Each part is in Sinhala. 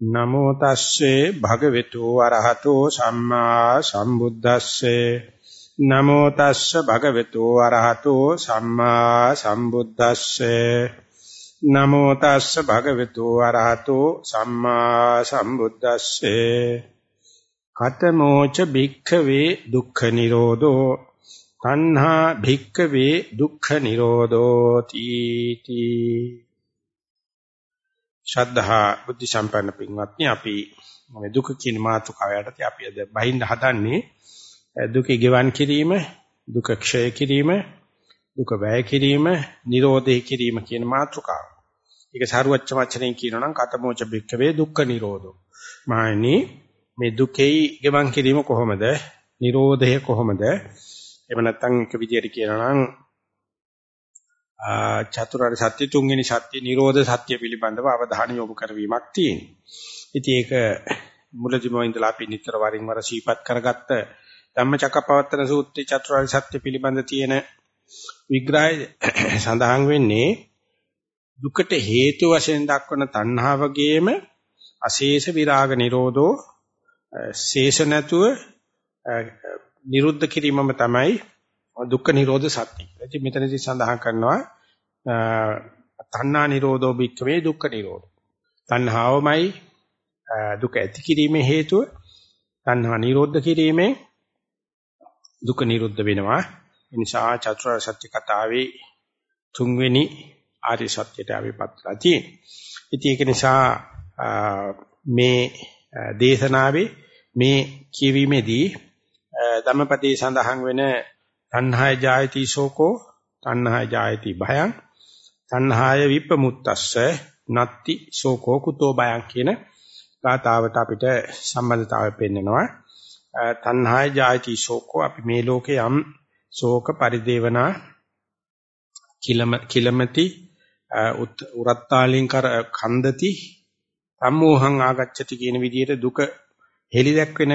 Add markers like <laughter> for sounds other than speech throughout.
නමෝ තස්සේ භගවතු වරහතෝ සම්මා සම්බුද්දස්සේ. නමෝ තස්ස භගවතු වරහතෝ සම්මා සම්බුද්දස්සේ. නමෝ තස්ස භගවතු වරහතෝ සම්මා සම්බුද්දස්සේ. කතමෝච භික්ඛවේ දුක්ඛ නිරෝධෝ. තණ්හා භික්ඛවේ දුක්ඛ නිරෝධෝ තීති ශ්‍රද්ධහා බුද්ධ සම්පන්න පින්වත්නි අපි මේ දුක කියන මාතෘකාව යටතේ අපි අද බහින්න හදන්නේ දුක ගෙවන් කිරීම දුක ක්ෂය කිරීම දුක වැය කිරීම නිරෝධය කිරීම කියන මාතෘකාව. ඒක සාරුවච්ච වචනෙන් කියනවා නම් කතමෝච බික්කවේ දුක්ඛ නිරෝධෝ. මායනි මේ දුකෙහි ගෙවන් කිරීම කොහොමද? නිරෝධය කොහොමද? එහෙම නැත්නම් එක විදිහට කියනවා නම් චතුරාර්ය සත්‍ය තුන්වෙනි සත්‍ය නිරෝධ සත්‍ය පිළිබඳව අවධානය යොමු කරවීමක් තියෙනවා. ඉතින් ඒක මුලදිම ඉඳලා අපි නිතර වරින් වර සීපත් කරගත්ත ධම්මචක්කපවත්තන සූත්‍රයේ චතුරාර්ය සත්‍ය පිළිබඳ තියෙන විග්‍රහය <coughs> සඳහන් වෙන්නේ දුකට හේතු වශයෙන් දක්වන තණ්හාවගේම අශේෂ විරාග නිරෝධෝ ශේෂ නැතුව නිරුද්ධ කිරීමම තමයි දුක්ඛ නිරෝධ සත්‍ය. ඉතින් මෙතනදී සඳහන් කරනවා තණ්හා නිරෝධෝ භික්ඛවේ දුක්ඛ නිරෝධ. තණ්හාවමයි දුක ඇති කිරීමේ හේතුව. තණ්හා නිරෝධ කිරීමෙන් දුක නිරුද්ධ වෙනවා. ඒ නිසා චතුරාර්ය සත්‍ය කතාවේ තුන්වෙනි ආර්ය සත්‍යයට අපි පත්ලා තියෙනවා. ඉතින් ඒක නිසා මේ දේශනාවේ මේ කියවීමේදී ධම්මපදයේ සඳහන් වෙන තණ්හාය ජායති ශෝකෝ තණ්හාය ජායති භයං තණ්හාය විපමුත්තස්ස නත්ති ශෝකෝ කුතෝ භයං කියන ගාතාවට අපිට සම්බන්ධතාවය පෙන්නනවා. තණ්හාය ජායති ශෝකෝ අපි මේ ලෝකේ යම් ශෝක පරිදේවනා කිලම කිලමති උරත්තාලින් කර කන්දති සම්මෝහං ආගච්ඡති කියන විදිහට දුක හෙලි දැක්වෙන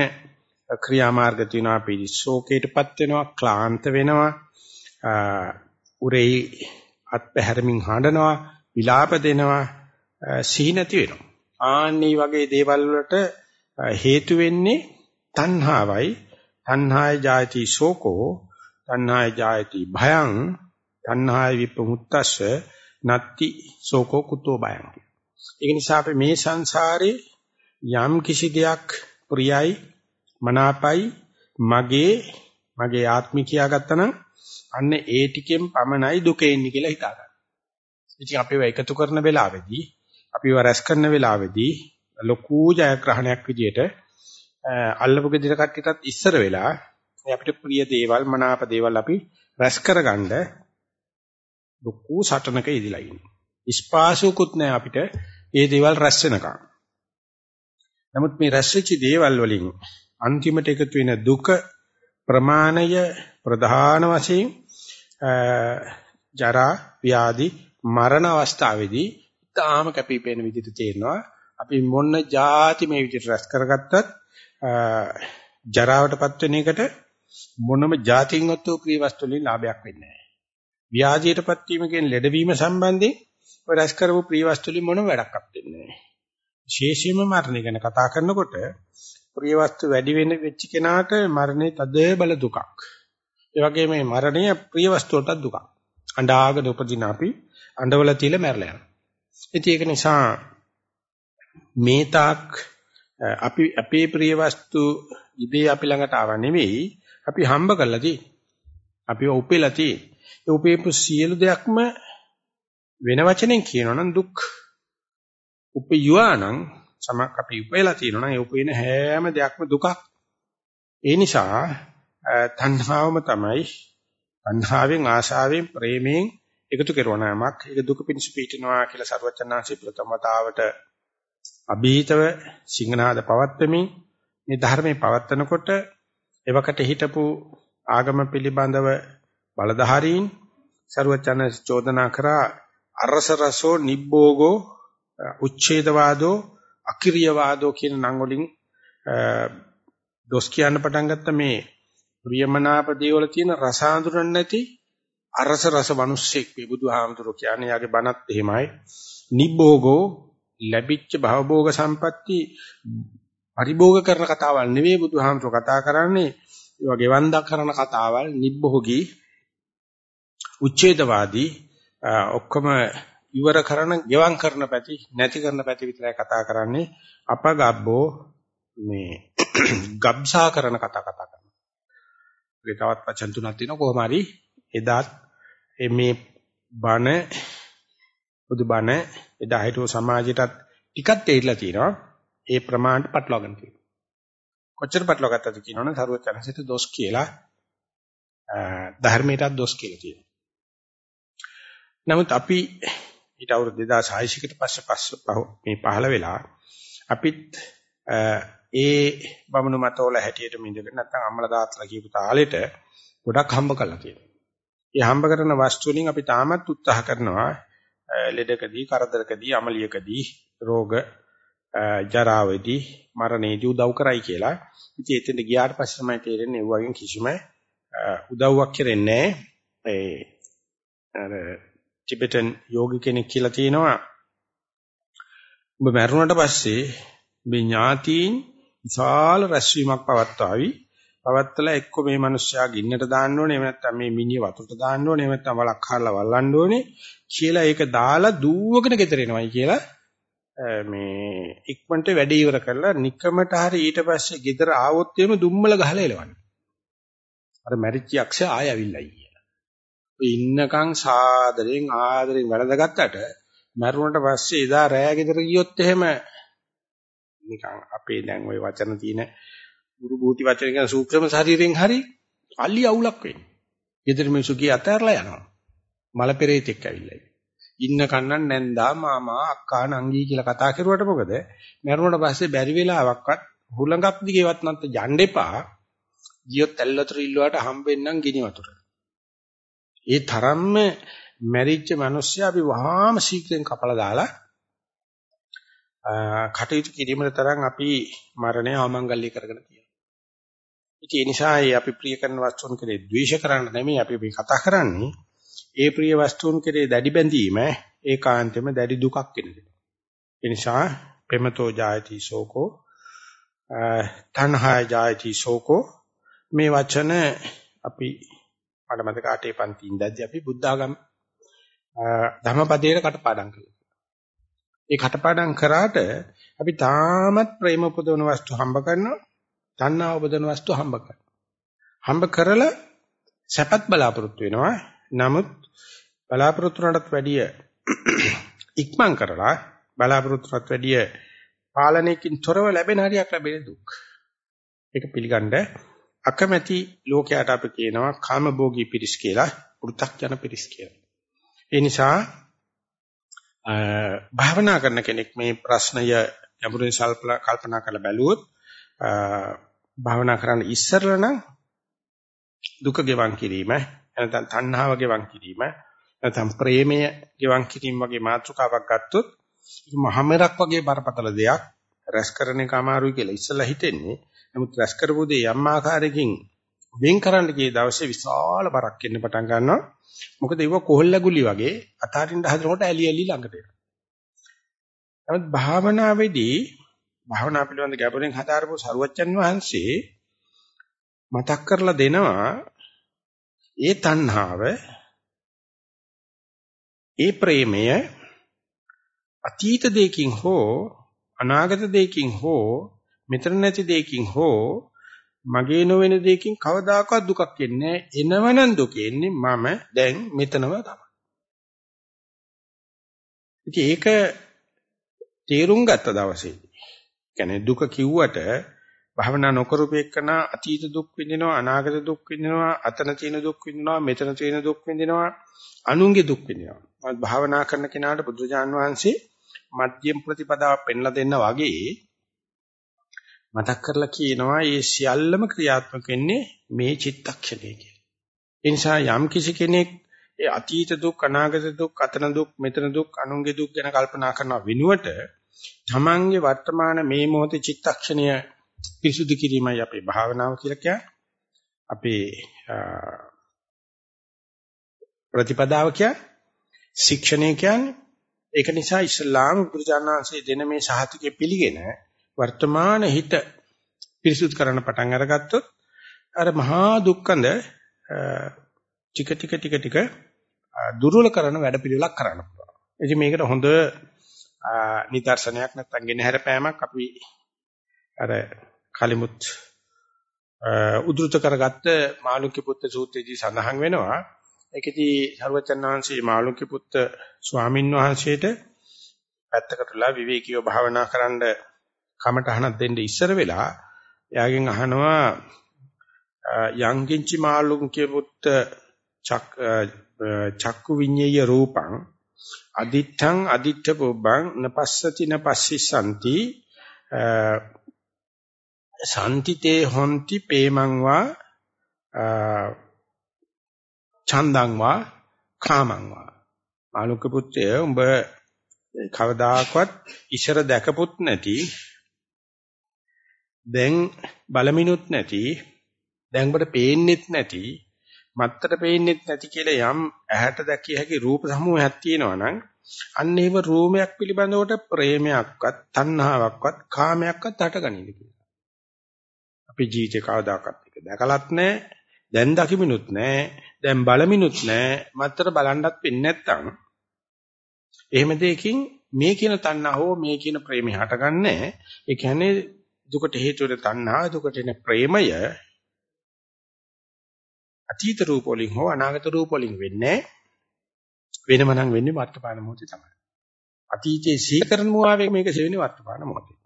ක්‍රියාමාර්ග තියෙනවා අපි ශෝකයටපත් වෙනවා ක්ලාන්ත වෙනවා උරේ අත්පැහැරමින් හඬනවා විලාප දෙනවා සිහි නැති වෙනවා. ආන්නී වගේ දේවල් වලට හේතු වෙන්නේ තණ්හාවයි. තණ්හාය ජායති ශෝකෝ තණ්හාය ජායති භයං. තණ්හාය විපමුත්තස්ස නත්ති ශෝකෝ කුතෝ භයං ඒක නිසා අපි මේ සංසාරේ යම් කිසි දෙයක් ප්‍රියයි මනාපයි මගේ මගේ ආත්මි කියාගත්තා නම් අන්න ඒ ටිකෙන් පමණයි දුක එන්නේ කියලා හිතා ගන්න. ඉතින් අපිව එකතු කරන වෙලාවේදී අපිව රැස් කරන වෙලාවේදී ලොකු ජයග්‍රහණයක් විදියට අල්ලපු ගෙදර කට්ටියටත් ඉස්සර වෙලා අපිට ප්‍රිය දේවල් මනාප දේවල් අපි රැස් කරගන්න ලොකු සටනක ඉදිලා ඉන්නේ. ස්පාසුකුත් නැහැ අපිට මේ දේවල් රැස් වෙනකම්. නමුත් මේ රැස් වෙච්ච දේවල් වලින් අන්තිමට එකතු වෙන දුක ප්‍රමාණය ප්‍රධාන වශයෙන් ජරා ව්‍යාධි මරණ අවස්ථාවේදී තාම කැපිපෙන විදිහට තේරෙනවා අපි මොන જાති මේ විදිහට රැස් කරගත්තත් ජරාවටපත් වෙන එකට මොනම જાතින්වත් ප්‍රිය වස්තු වලින් ලාභයක් වෙන්නේ නැහැ. ව්‍යාධියටපත් වීම කියන ලෙඩවීම සම්බන්ධයෙන් ඔය රැස් කරපු ප්‍රිය වස්තු වලින් මොනම වැඩක්වත් වෙන්නේ නැහැ. විශේෂයෙන්ම මරණය ගැන කතා කරනකොට ප්‍රිය වස්තු වැඩි වෙන වෙච්ච කෙනාට මරණය තද බල දුකක්. ඒ වගේම මේ මරණය ප්‍රිය වස්තු වලට දුකක්. අඬාගෙන උපදින අපි අඬවල තියලා මැරලා යනවා. ඉතින් ඒක නිසා මේ තාක් අපි අපේ ප්‍රිය වස්තු ඉබේ අපි ළඟට ආව නෙවෙයි අපි හම්බ කරලා තියෙන්නේ. අපි උපෙලා තියෙන්නේ. ඒ උපේපු සියලු දෙයක්ම වෙන වචනෙන් කියනවා නම් දුක්. උපයුවා නම් සමක් අපි උපයලා තියෙනවා නම් ඒ උපයන හැම දෙයක්ම දුකක්. ඒ නිසා තණ්හාවම තමයි තණ්හාවෙන් ආශාවෙන් ප්‍රේමයෙන් එකතු කරන යමක් ඒක දුක පිණිස පීඨනවා කියලා සරුවචනාංශී ප්‍රථමතාවට අභීතව සිංහනාද පවත්වමින් මේ ධර්මයේ පවත්නකොට එවකට හිටපු ආගම පිළිබඳව බලධාරීන් සරුවචනාංශ චෝදනා කරා අරස රසෝ නිබ්බෝගෝ උච්ඡේදවාදෝ අකිරියවාදෝ කියන නම් වලින් දොස් කියන්න පටන් ගත්ත මේ ප්‍රියමනාප දේවල තියෙන රස හඳුනන්නේ නැති අරස රස මිනිස්සෙක් මේ බුදුහාමුදුරුවෝ කියන්නේ. යාගේ බණත් එහෙමයි. නිබ්බෝගෝ ලැබිච්ච භවභෝග සම්පatti පරිභෝග කරන කතාවල් නෙවෙයි බුදුහාමතුරු කතා කරන්නේ. ඒවා ගෙවන්දා කරන කතාවල් නිබ්බෝගී උච්ඡේදවාදී ඔක්කොම ඉවර කරන ගෙවම් කරන පැති නැති කරන පැති විතරයි කතා කරන්නේ අපගබ්බෝ මේ <clears throat> ගබ්සා කරන කතා කතා කරනවා. ඒ තවත් වචන තුනක් තියෙනවා කොහොම හරි එදාත් මේ බණ බුදු බණ එදා හිටව සමාජයටත් ටිකක් තේරිලා තියෙනවා. ඒ ප්‍රමාණයට පටලවාගෙන තියෙනවා. කොච්චර පටලවාගත්තද කියනවනේ සරුවචනසිත දොස් කියලා ධර්මයටත් දොස් කියලා තියෙනවා. නමුත් අපි ඊට අවුරුදු 2600කට පස්සේ පස්ස මේ පහළ වෙලා අපිත් ඒ බමුණු මතවල හැටියට මිදගෙන නැත්නම් අම්මලා තාත්තලා කියපු තාලෙට ගොඩක් හම්බ කරලා තියෙනවා. ඒ හම්බ කරන වස්තු වලින් අපි තාමත් උත්සාහ කරනවා ලෙඩකදී, කරදරකදී, අමලියකදී, රෝග, ජරාවේදී, මරණයේදී උදව් කරයි කියලා. ඉතින් එතෙන්ට ගියාට පස්සේ තමයි තේරෙන්නේ ඒ වගේ කිසිම උදව්වක් කරන්නේ නැහැ. අර ටිබෙටන් යෝගි කෙනෙක් කියලා තියෙනවා. ඔබ මැරුණට පස්සේ මේ ඥාතීන් විශාල රැස්වීමක් පවත්වාවි. පවත්තලා එක්ක මේ මිනිස්සයා ගින්නට දාන්න ඕනේ එහෙම නැත්නම් මේ මිනිහ වතුරට දාන්න ඕනේ එහෙම නැත්නම් වලක් හරලා වල්ලන්න ඕනේ කියලා ඒක දාලා දූවගෙන ගෙදර එනවයි කියලා මේ ඉක්මනට වැඩ ඉවර කරලා නිකමට හරි ඊට පස්සේ ගෙදර ආවොත් එimhe දුම්මල ගහලා එලවන්නේ. අර මැරිච්ච යක්ෂයා ආය ඇවිල්ලායි කියලා. ඔය ඉන්නකම් සාදරෙන් ආදරෙන් වැඩදගත්තට මැරුණට පස්සේ එදා රෑ ගෙදර ගියොත් එහෙම නිකන් අපේ දැන් ওই වචන තියෙන ගුරු බූටි වචන කියන සූක්ෂම ශරීරයෙන් හරි අලි අවුලක් වෙන්නේ. ගෙදර මිනිස්සු කී අතහැරලා යනවා. මල පෙරේතෙක් ඇවිල්ලා. ඉන්න කන්නන් නැන්දා මාමා අක්කා නංගී කියලා කතා කරුවට මොකද? මරුණට පස්සේ බැරි වෙලාවක්වත් හුලඟක් දිගේවත් නැත්te යන්න එපා. ගියොත් ඇල්ලතර ඉල්ලුවාට හම්බෙන්නම් ගිනි වතුර. ඒ තරම්ම මැරිච්ච මිනිස්සයා අපි වහාම ශීක්‍රයෙන් කපලා දාලා කටයුතු කිරීමේ තරම් අපි මරණය අවමංගල්‍ය කරගෙන තියෙනවා. ඉතින් ඒ නිසා අපි ප්‍රිය කරන වස්තුන් කෙරේ ද්වේෂ කරන්න නෙමෙයි අපි මේ කතා කරන්නේ. ඒ ප්‍රිය වස්තුන් කෙරේ දැඩි බැඳීම ඒකාන්තෙම දැඩි දුකක් වෙනවා. ඒ නිසා ප්‍රේමතෝ ජායති සෝකෝ තණ්හා ජායති සෝකෝ මේ වචන අපි පාඩමක අටේ පන්ති ඉඳද්දී අපි බුද්ධාගම ධම්මපදයේ කටපාඩම් කළා. ඒ කටපාඩම් කරාට අපි තාමත් ප්‍රේම උපදවන වස්තු හම්බ කරනවා. තණ්හා උපදවන වස්තු හම්බ කරනවා. හම්බ කරලා සැපත් බලාපොරොත්තු වෙනවා. නමුත් බලාපොරොත්තු වලටත් වැඩිය <clears throat> ඉක්මන් කරලා බලාපොරොත්තුට වැඩිය පාලනයකින් තොරව ලැබෙන හරියක් ලැබෙන දුක්. ඒක පිළිගන්න අකමැති ලෝකයට අපි කියනවා කාමභෝගී පිරිස් කියලා, වෘත්තක්ජන පිරිස් කියලා. ඒ නිසා භාවනා කරන කෙනෙක් මේ ප්‍රශ්නය ගැඹුරින් කල්පනා කරලා බැලුවොත් භාවනා කරන්න ඉස්සරලා නම් දුක ගෙවන් කිරීම නැත්නම් තණ්හාව ගෙවන් කිරීම නැත්නම් ප්‍රේමය ගෙවන් කිරීම වගේ මාතෘකාවක් ගත්තොත් මහමෙරක් වගේ බරපතල දෙයක් රැස් කරන එක අමාරුයි කියලා ඉස්සලා හිතෙන්නේ නමුත් රැස් කරපු දේ යම් ආකාරයකින් වෙන් කරන්න ගිය දවසේ විශාල බරක් එන්න පටන් ගන්නවා මොකද ඒව කොහොල්ලගුලි වගේ අතාරින්න හදනකොට ඇලි ඇලි ළඟට එනවා. නමුත් භාවනාවේදී භාවනා පිළිබඳ ගැඹුරින් හදාරපු සරුවච්චන් වහන්සේ මතක් කරලා දෙනවා ඒ තණ්හාව ඒ ප්‍රේමය අතීත දෙයකින් හෝ අනාගත දෙයකින් හෝ මෙතන නැති දෙයකින් හෝ මගේ නොවන දෙයකින් කවදාකවත් දුකක් එන්නේ නැහැ. එනවනම් දුක එන්නේ මම දැන් මෙතනම තමයි. ඉතින් ඒක තේරුම් ගත්ත දවසේ කියන්නේ දුක කිව්වට භවනා නොකරපු එක්කන අතීත දුක් විඳිනවා අනාගත දුක් විඳිනවා අතන තියෙන දුක් විඳිනවා මෙතන තියෙන දුක් විඳිනවා අනුන්ගේ දුක් විඳිනවා. මම භාවනා කරන කෙනාට බුදුජාන් වහන්සේ මධ්‍යම ප්‍රතිපදාව පෙන්ලා දෙන්න වගේ මතක් කරලා කියනවා මේ සියල්ලම ක්‍රියාත්මක වෙන්නේ මේ චිත්තක්ෂණයේ කියලා. ඒ නිසා යම් කිසි කෙනෙක් ඒ අතීත දුක් අනාගත දුක් අතන දුක් මෙතන දුක් අනුන්ගේ දුක් ගැන කල්පනා කරන වෙනුවට තමන්ගේ වර්තමාන මේ මොහොතේ චිත්තක්ෂණය පිරිසුදු කිරීමයි අපේ භාවනාව කියලා කියන්නේ. අපේ ප්‍රතිපදාව කියන්නේ ශික්ෂණය කියන්නේ ඒක නිසා ඉස්ලාම බුදුජානනාංශයේ දෙන මේ සහතිකය පිළිගෙන වර්තමාන හිත පිරිසුදු කරන්න පටන් අරගත්තොත් අර මහා දුක්ඛඳ ටික ටික ටික ටික දුර්වල කරන වැඩපිළිවෙලක් කරන්න පුළුවන්. ඉතින් මේකට හොඳ නිදර්ශනයක් නැත්තම් ගෙනහැර පෑමක් අපි අර කලිමුත් උද්දෘත කරගත්ත මාළුක්‍ය පුත්‍ර සූත්‍රයේදී සඳහන් වෙනවා. ඒකෙදී සර්වචන් වහන්සේ මාළුක්‍ය පුත්‍ර ස්වාමින් වහන්සේට පැත්තකටලා විවේකීව භාවනා කරන්න කමටහනක් දෙන්න ඉස්සර වෙලා එයාගෙන් අහනවා යංකින්චි මාළුක්‍ය පුත්‍ර චක්කු විඤ්ඤය රූපං අදිත්තං අදිත්ත පුබ්බං නපස්සති නපස්සිසanti සම්තිතේ හොಂತಿ පේමං වා චන්දං වා කාමං වා. මාළුක පුත්‍රය උඹ කවදාකවත් ඉෂර දැකපුත් නැති දැන් බලමිනුත් නැති දැන් ඔබට පේන්නෙත් නැති මත්තර පේන්නෙත් නැති කියලා යම් ඇහැට දැකිය හැකි රූප සමූහයක් තියෙනවා නම් අන්න ඒව රූමයක් පිළිබඳවට ප්‍රේමයක්වත් තණ්හාවක්වත් කාමයක්වත් හටගනින්න කියලා. අපි ජීවිතේ කවදාකවත් එක දැකලත් නැහැ, දැන් දකිමිනුත් නැහැ, දැන් බලමිනුත් නැහැ, මත්තර බලන්නත් වෙන්නේ නැත්තම් එහෙම දෙයකින් මේ කියන තණ්හා හෝ මේ කියන ප්‍රේමය හටගන්නේ ඒ කියන්නේ දුකට හේතු වෙන තණ්හා දුකට එන ප්‍රේමය අතීත රූප වලින් හෝ අනාගත රූප වලින් වෙන්නේ වෙනම නම් වෙන්නේ වර්තමාන මොහොතේ තමයි. අතීතයේ සීකරන මුවාවේ මේක සෙවෙන්නේ වර්තමාන මොහොතේ.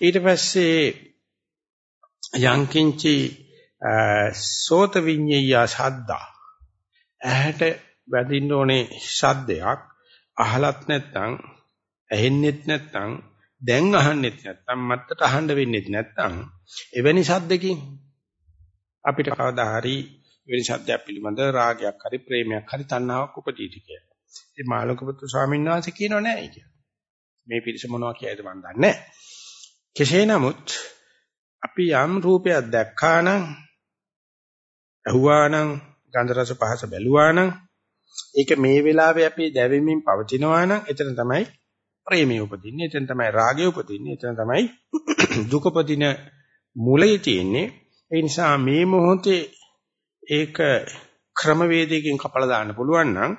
ඊට පස්සේ යංකින්චි සෝත විඤ්ඤය ශබ්දා ඇහැට වැදින්න ඕනේ ශබ්දයක් අහලත් නැත්නම් ඇහෙන්නෙත් නැත්නම් දැන් අහන්නෙත් නැත්නම් මත්තට අහන්න වෙන්නෙත් නැත්නම් එවැනි ශබ්දකින් අපිට කවදා හරි වෙන ශබ්දයක් පිළිබඳ රාගයක් හරි ප්‍රේමයක් හරි තණ්හාවක් උපදීති කියලා. ඉතින් මාළුකපුත්තු ස්වාමීන් වහන්සේ කියනව නෑ කියලා. මේ පිරිස මොනවා කියයිද මන් දන්නේ නෑ. කෙසේ නමුත් අපි යම් රූපයක් දැක්කා නම් අහුවා නම් ගන්ධ රස පහස බැලුවා නම් ඒක මේ වෙලාවේ අපි දැවෙමින් පවතිනවා නම් එතන තමයි ප්‍රේමය උපදින්නේ. එතන තමයි රාගය උපදින්නේ. එතන තමයි <clears throat> දුක උපදින මූලයේ තියෙන්නේ. ඒ නිසා මේ මොහොතේ ඒක ක්‍රමවේදයකින් කපලා දාන්න පුළුවන් නම්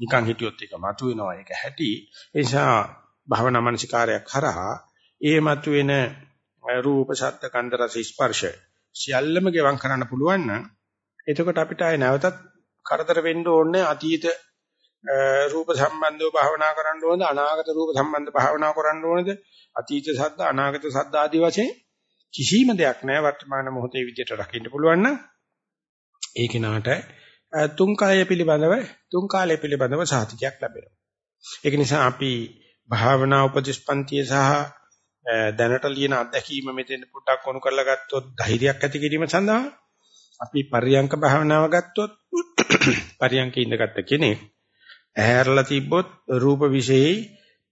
නිකන් හිටියොත් ඒක මතුවෙනවා ඒක හැටි. ඒ නිසා භවනා මනසිකාරයක් හරහා ඒ මතුවෙන රූප ශබ්ද ගන්ධ රස ස්පර්ශ සියල්ලම ගෙවම් කරන්න පුළුවන් නම් එතකොට අපිට ආය නැවතත් කරදර වෙන්න ඕනේ අතීත රූප සම්බන්ධව භාවනා කරන්න ඕනද? අනාගත රූප සම්බන්ධ භාවනා කරන්න ඕනද? අතීත සද්ද අනාගත සද්ද ආදී වශයෙන් කිසිම දෙයක් නැහැ වර්තමාන මොහොතේ විදියට රකින්න පුළුවන් නම්. ඒ කෙනාට තුන් කාලය පිළිබඳව තුන් කාලය පිළිබඳව සාතිකයක් ලැබෙනවා. ඒක නිසා අපි භාවනා උපදිස්පන්තිය සහ දැනට ලියන අත්දැකීම මෙතෙන් පොඩ්ඩක් වුණු කරලා ගත්තොත් ධෛර්යයක් ඇති කිරීම සඳහා අපි පරියංක භාවනාව ගත්තොත් පරියංකේ ඉඳගත්ත කෙනෙක් ඇහැරලා තිබ්බොත් රූප විශේෂයි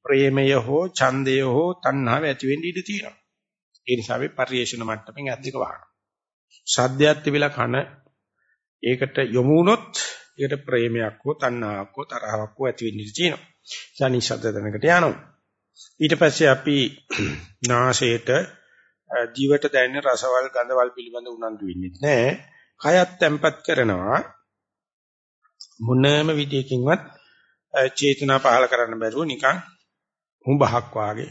ප්‍රේමය හෝ ඡන්දය හෝ තණ්හාව ඇති වෙන්න ඉඩ තියෙනවා. ඒ නිසා අපි පරිේශන මට්ටමින් අධික වහනවා. සද්දයක් තිබිලා කන ඒකට යොමු වුණොත් ඒකට ප්‍රේමයක් හෝ තණ්හාවක් හෝ තරහවක් හෝ ඇති වෙන්න ඉඩ තියෙනවා. ඥානි ශබ්ද දැනකට යනවා. ඊට පස්සේ අපි <clears throat> නාසයට දිවට දැනෙන රසවල් ගඳවල් පිළිබඳ උනන්දු වෙන්නේ නැහැ. කයත් තැම්පත් කරනවා. මොනෑම විදියකින්වත් චේතනා පහල කරන්න බැරුව නිකන් හුඹහක් වාගේ,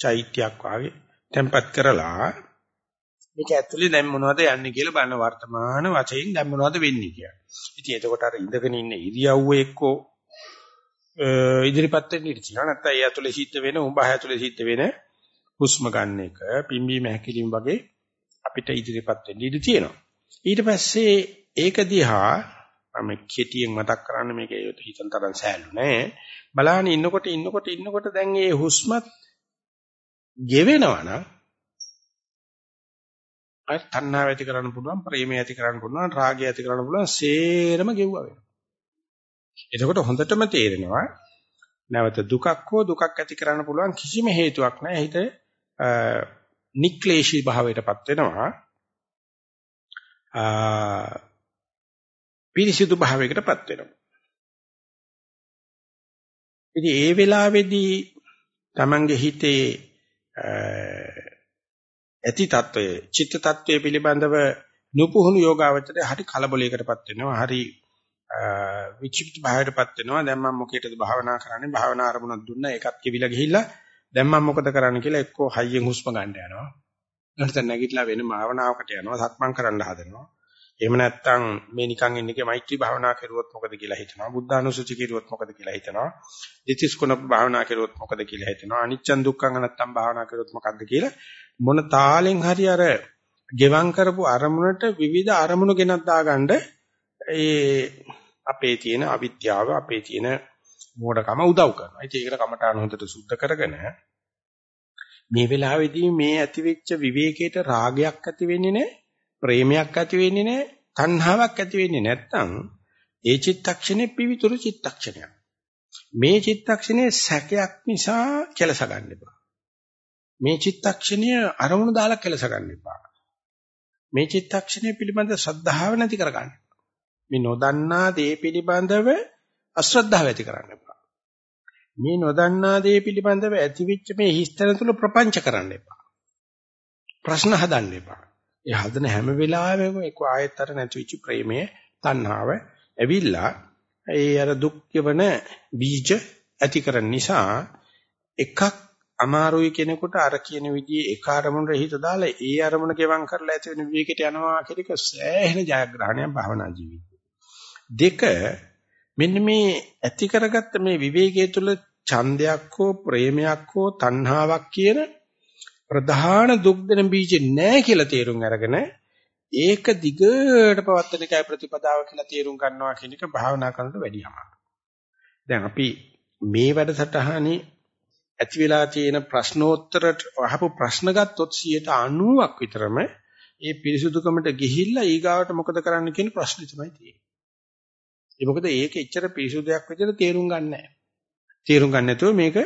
චෛත්‍යයක් වාගේ තැම්පත් කරලා මේක ඇතුලේ දැන් මොනවද යන්නේ කියලා බලන වර්තමාන වශයෙන් දැන් මොනවද වෙන්නේ කියලා. ඉතින් එතකොට අර ඉඳගෙන ඉන්න ඉරියව්ව එක්කෝ ඉදිරිපත් වෙන්න ඉඩ තියෙනවා. නැත්නම් ඒ ඇතුලේ සිද්ධ වෙන උඹහ ඇතුලේ සිද්ධ වෙන හුස්ම ගන්න එක, පිම්බීම හැකිලිම වගේ අපිට ඉදිරිපත් වෙන්න ඉඩ තියෙනවා. ඊට පස්සේ ඒක දිහා මම කෙටියෙන් මතක් කරන්න මේක හිතන තරම් සෑහළු නෑ. බලාගෙන ඉන්නකොට ඉන්නකොට ඉන්නකොට දැන් මේ හුස්මත් ගෙවෙනවා නම් අර තණ්හාව ඇති කරන්න පුළුවන්, ප්‍රේමය ඇති කරන්න පුළුවන්, රාගය ඇති කරන්න පුළුවන්, සේරම ගෙවුවා වෙනවා. එතකොට හොඳටම තේරෙනවා නැවත දුකක් හෝ දුකක් ඇති කරන්න පුළුවන් කිසිම හේතුවක් නැහැ. හිත නික්ලේශී භාවයටපත් වෙනවා. පිරිසිදු භාවයකටපත් වෙනවා. ඉතින් ඒ වෙලාවේදී Tamange හිතේ ඇති తত্ত্বය, චිත්ත తত্ত্বය පිළිබඳව නුපුහුණු යෝගාවචරය හරි කලබලයකටපත් වෙනවා. හරි විචිප්ත භාවයටපත් වෙනවා. දැන් මම මොකේද භාවනා කරන්නේ? භාවනා අරමුණක් දුන්නා. ඒකත් කිවිලා ගිහිල්ලා දැන් මම මොකද කරන්න කියලා එක්කෝ හයියෙන් හුස්ම ගන්න යනවා. නැත්නම් නැගිටලා වෙන භාවනාවකට යනවා. සක්මන් කරන්න හදනවා. එහෙම නැත්නම් මේ නිකන් ඉන්නකේ මෛත්‍රී භාවනා කරුවොත් මොකද කියලා හිතනවා. බුද්ධානුසුචි කරුවොත් මොකද කියලා හිතනවා. දිතිස් කුණ භාවනා කරුවොත් මොකද කියලා හිතනවා. අනිච්චන් දුක්ඛං නැත්නම් භාවනා කරුවොත් මොකද්ද කියලා මොන තාලෙන් හරි අර ගෙවම් කරපු අරමුණට විවිධ අරමුණු ගෙනත් දාගන්න ඒ අපේ තියෙන අවිද්‍යාව අපේ තියෙන මෝඩකම උදව් කරනවා. ඉතින් ඒකට කමඨාන හොඳට සුද්ධ කරගෙන මේ වෙලාවේදී මේ ඇතිවෙච්ච විවේකයට රාගයක් ඇති වෙන්නේ නැහැ, ප්‍රේමයක් ඇති වෙන්නේ නැහැ, තණ්හාවක් ඇති වෙන්නේ නැත්නම් ඒ චිත්තක්ෂණේ පිවිතුරු චිත්තක්ෂණයක්. මේ චිත්තක්ෂණේ සැකයක් නිසා කෙලස ගන්න එපා. මේ චිත්තක්ෂණය අරමුණු දාලා කෙලස ගන්න එපා. මේ චිත්තක්ෂණය පිළිබඳ ශ්‍රද්ධාව නැති කරගන්න. මේ නොදන්නා දේ පිළිබඳව අශ්‍රද්ධාව ඇති කරන්න එපා. මේ නොදන්නා දේ පිළිබඳව ඇතිවෙච්ච මේ හිස්තන තුල ප්‍රපංච කරන්න එපා. ප්‍රශ්න හදන්න එපා. ඒ හදන හැම වෙලාවෙම ඒක ආයතර නැතිවෙච්ච ප්‍රේමය, තණ්හාව ඇවිල්ලා ඒ අර දුක් යවන බීජ ඇති කරන නිසා එකක් අමාරුයි කෙනෙකුට අර කියන විදිහේ එක අරමුණට හිත දාලා ඒ අරමුණ ගෙවම් කරලා ඇති වෙන විවේකයට යනවා කියන එක සෑහෙන ජයග්‍රහණයක් භවනා ජීවිතේ. දෙක මෙන්න මේ ඇති කරගත්ත මේ විවේකයේ තුල ඡන්දයක් හෝ ප්‍රේමයක් හෝ තණ්හාවක් කියන ප්‍රධාන දුක් දෙන බීජ නැහැ කියලා තේරුම් අරගෙන ඒක දිගට පවත්තන එකයි ප්‍රතිපදාව කියලා තේරුම් ගන්නවා කියන එක භාවනා කරනකොට වැඩි අමාරුයි. දැන් අපි මේ වැඩසටහනේ ඇති වෙලා තියෙන ප්‍රශ්නෝත්තරට අහපු ප්‍රශ්න ගත්තොත් 90ක් විතරම ඒ පිරිසුදුකමට ගිහිල්ලා ඊගාවට මොකද කරන්න කියන ප්‍රශ්නේ තමයි තියෙන්නේ. ඒ මොකද ඒක එච්චර පිරිසුදුයක් විදිහට තේරුම් ගන්න නැහැ. තේරුම් ගන්න නැතුව මේක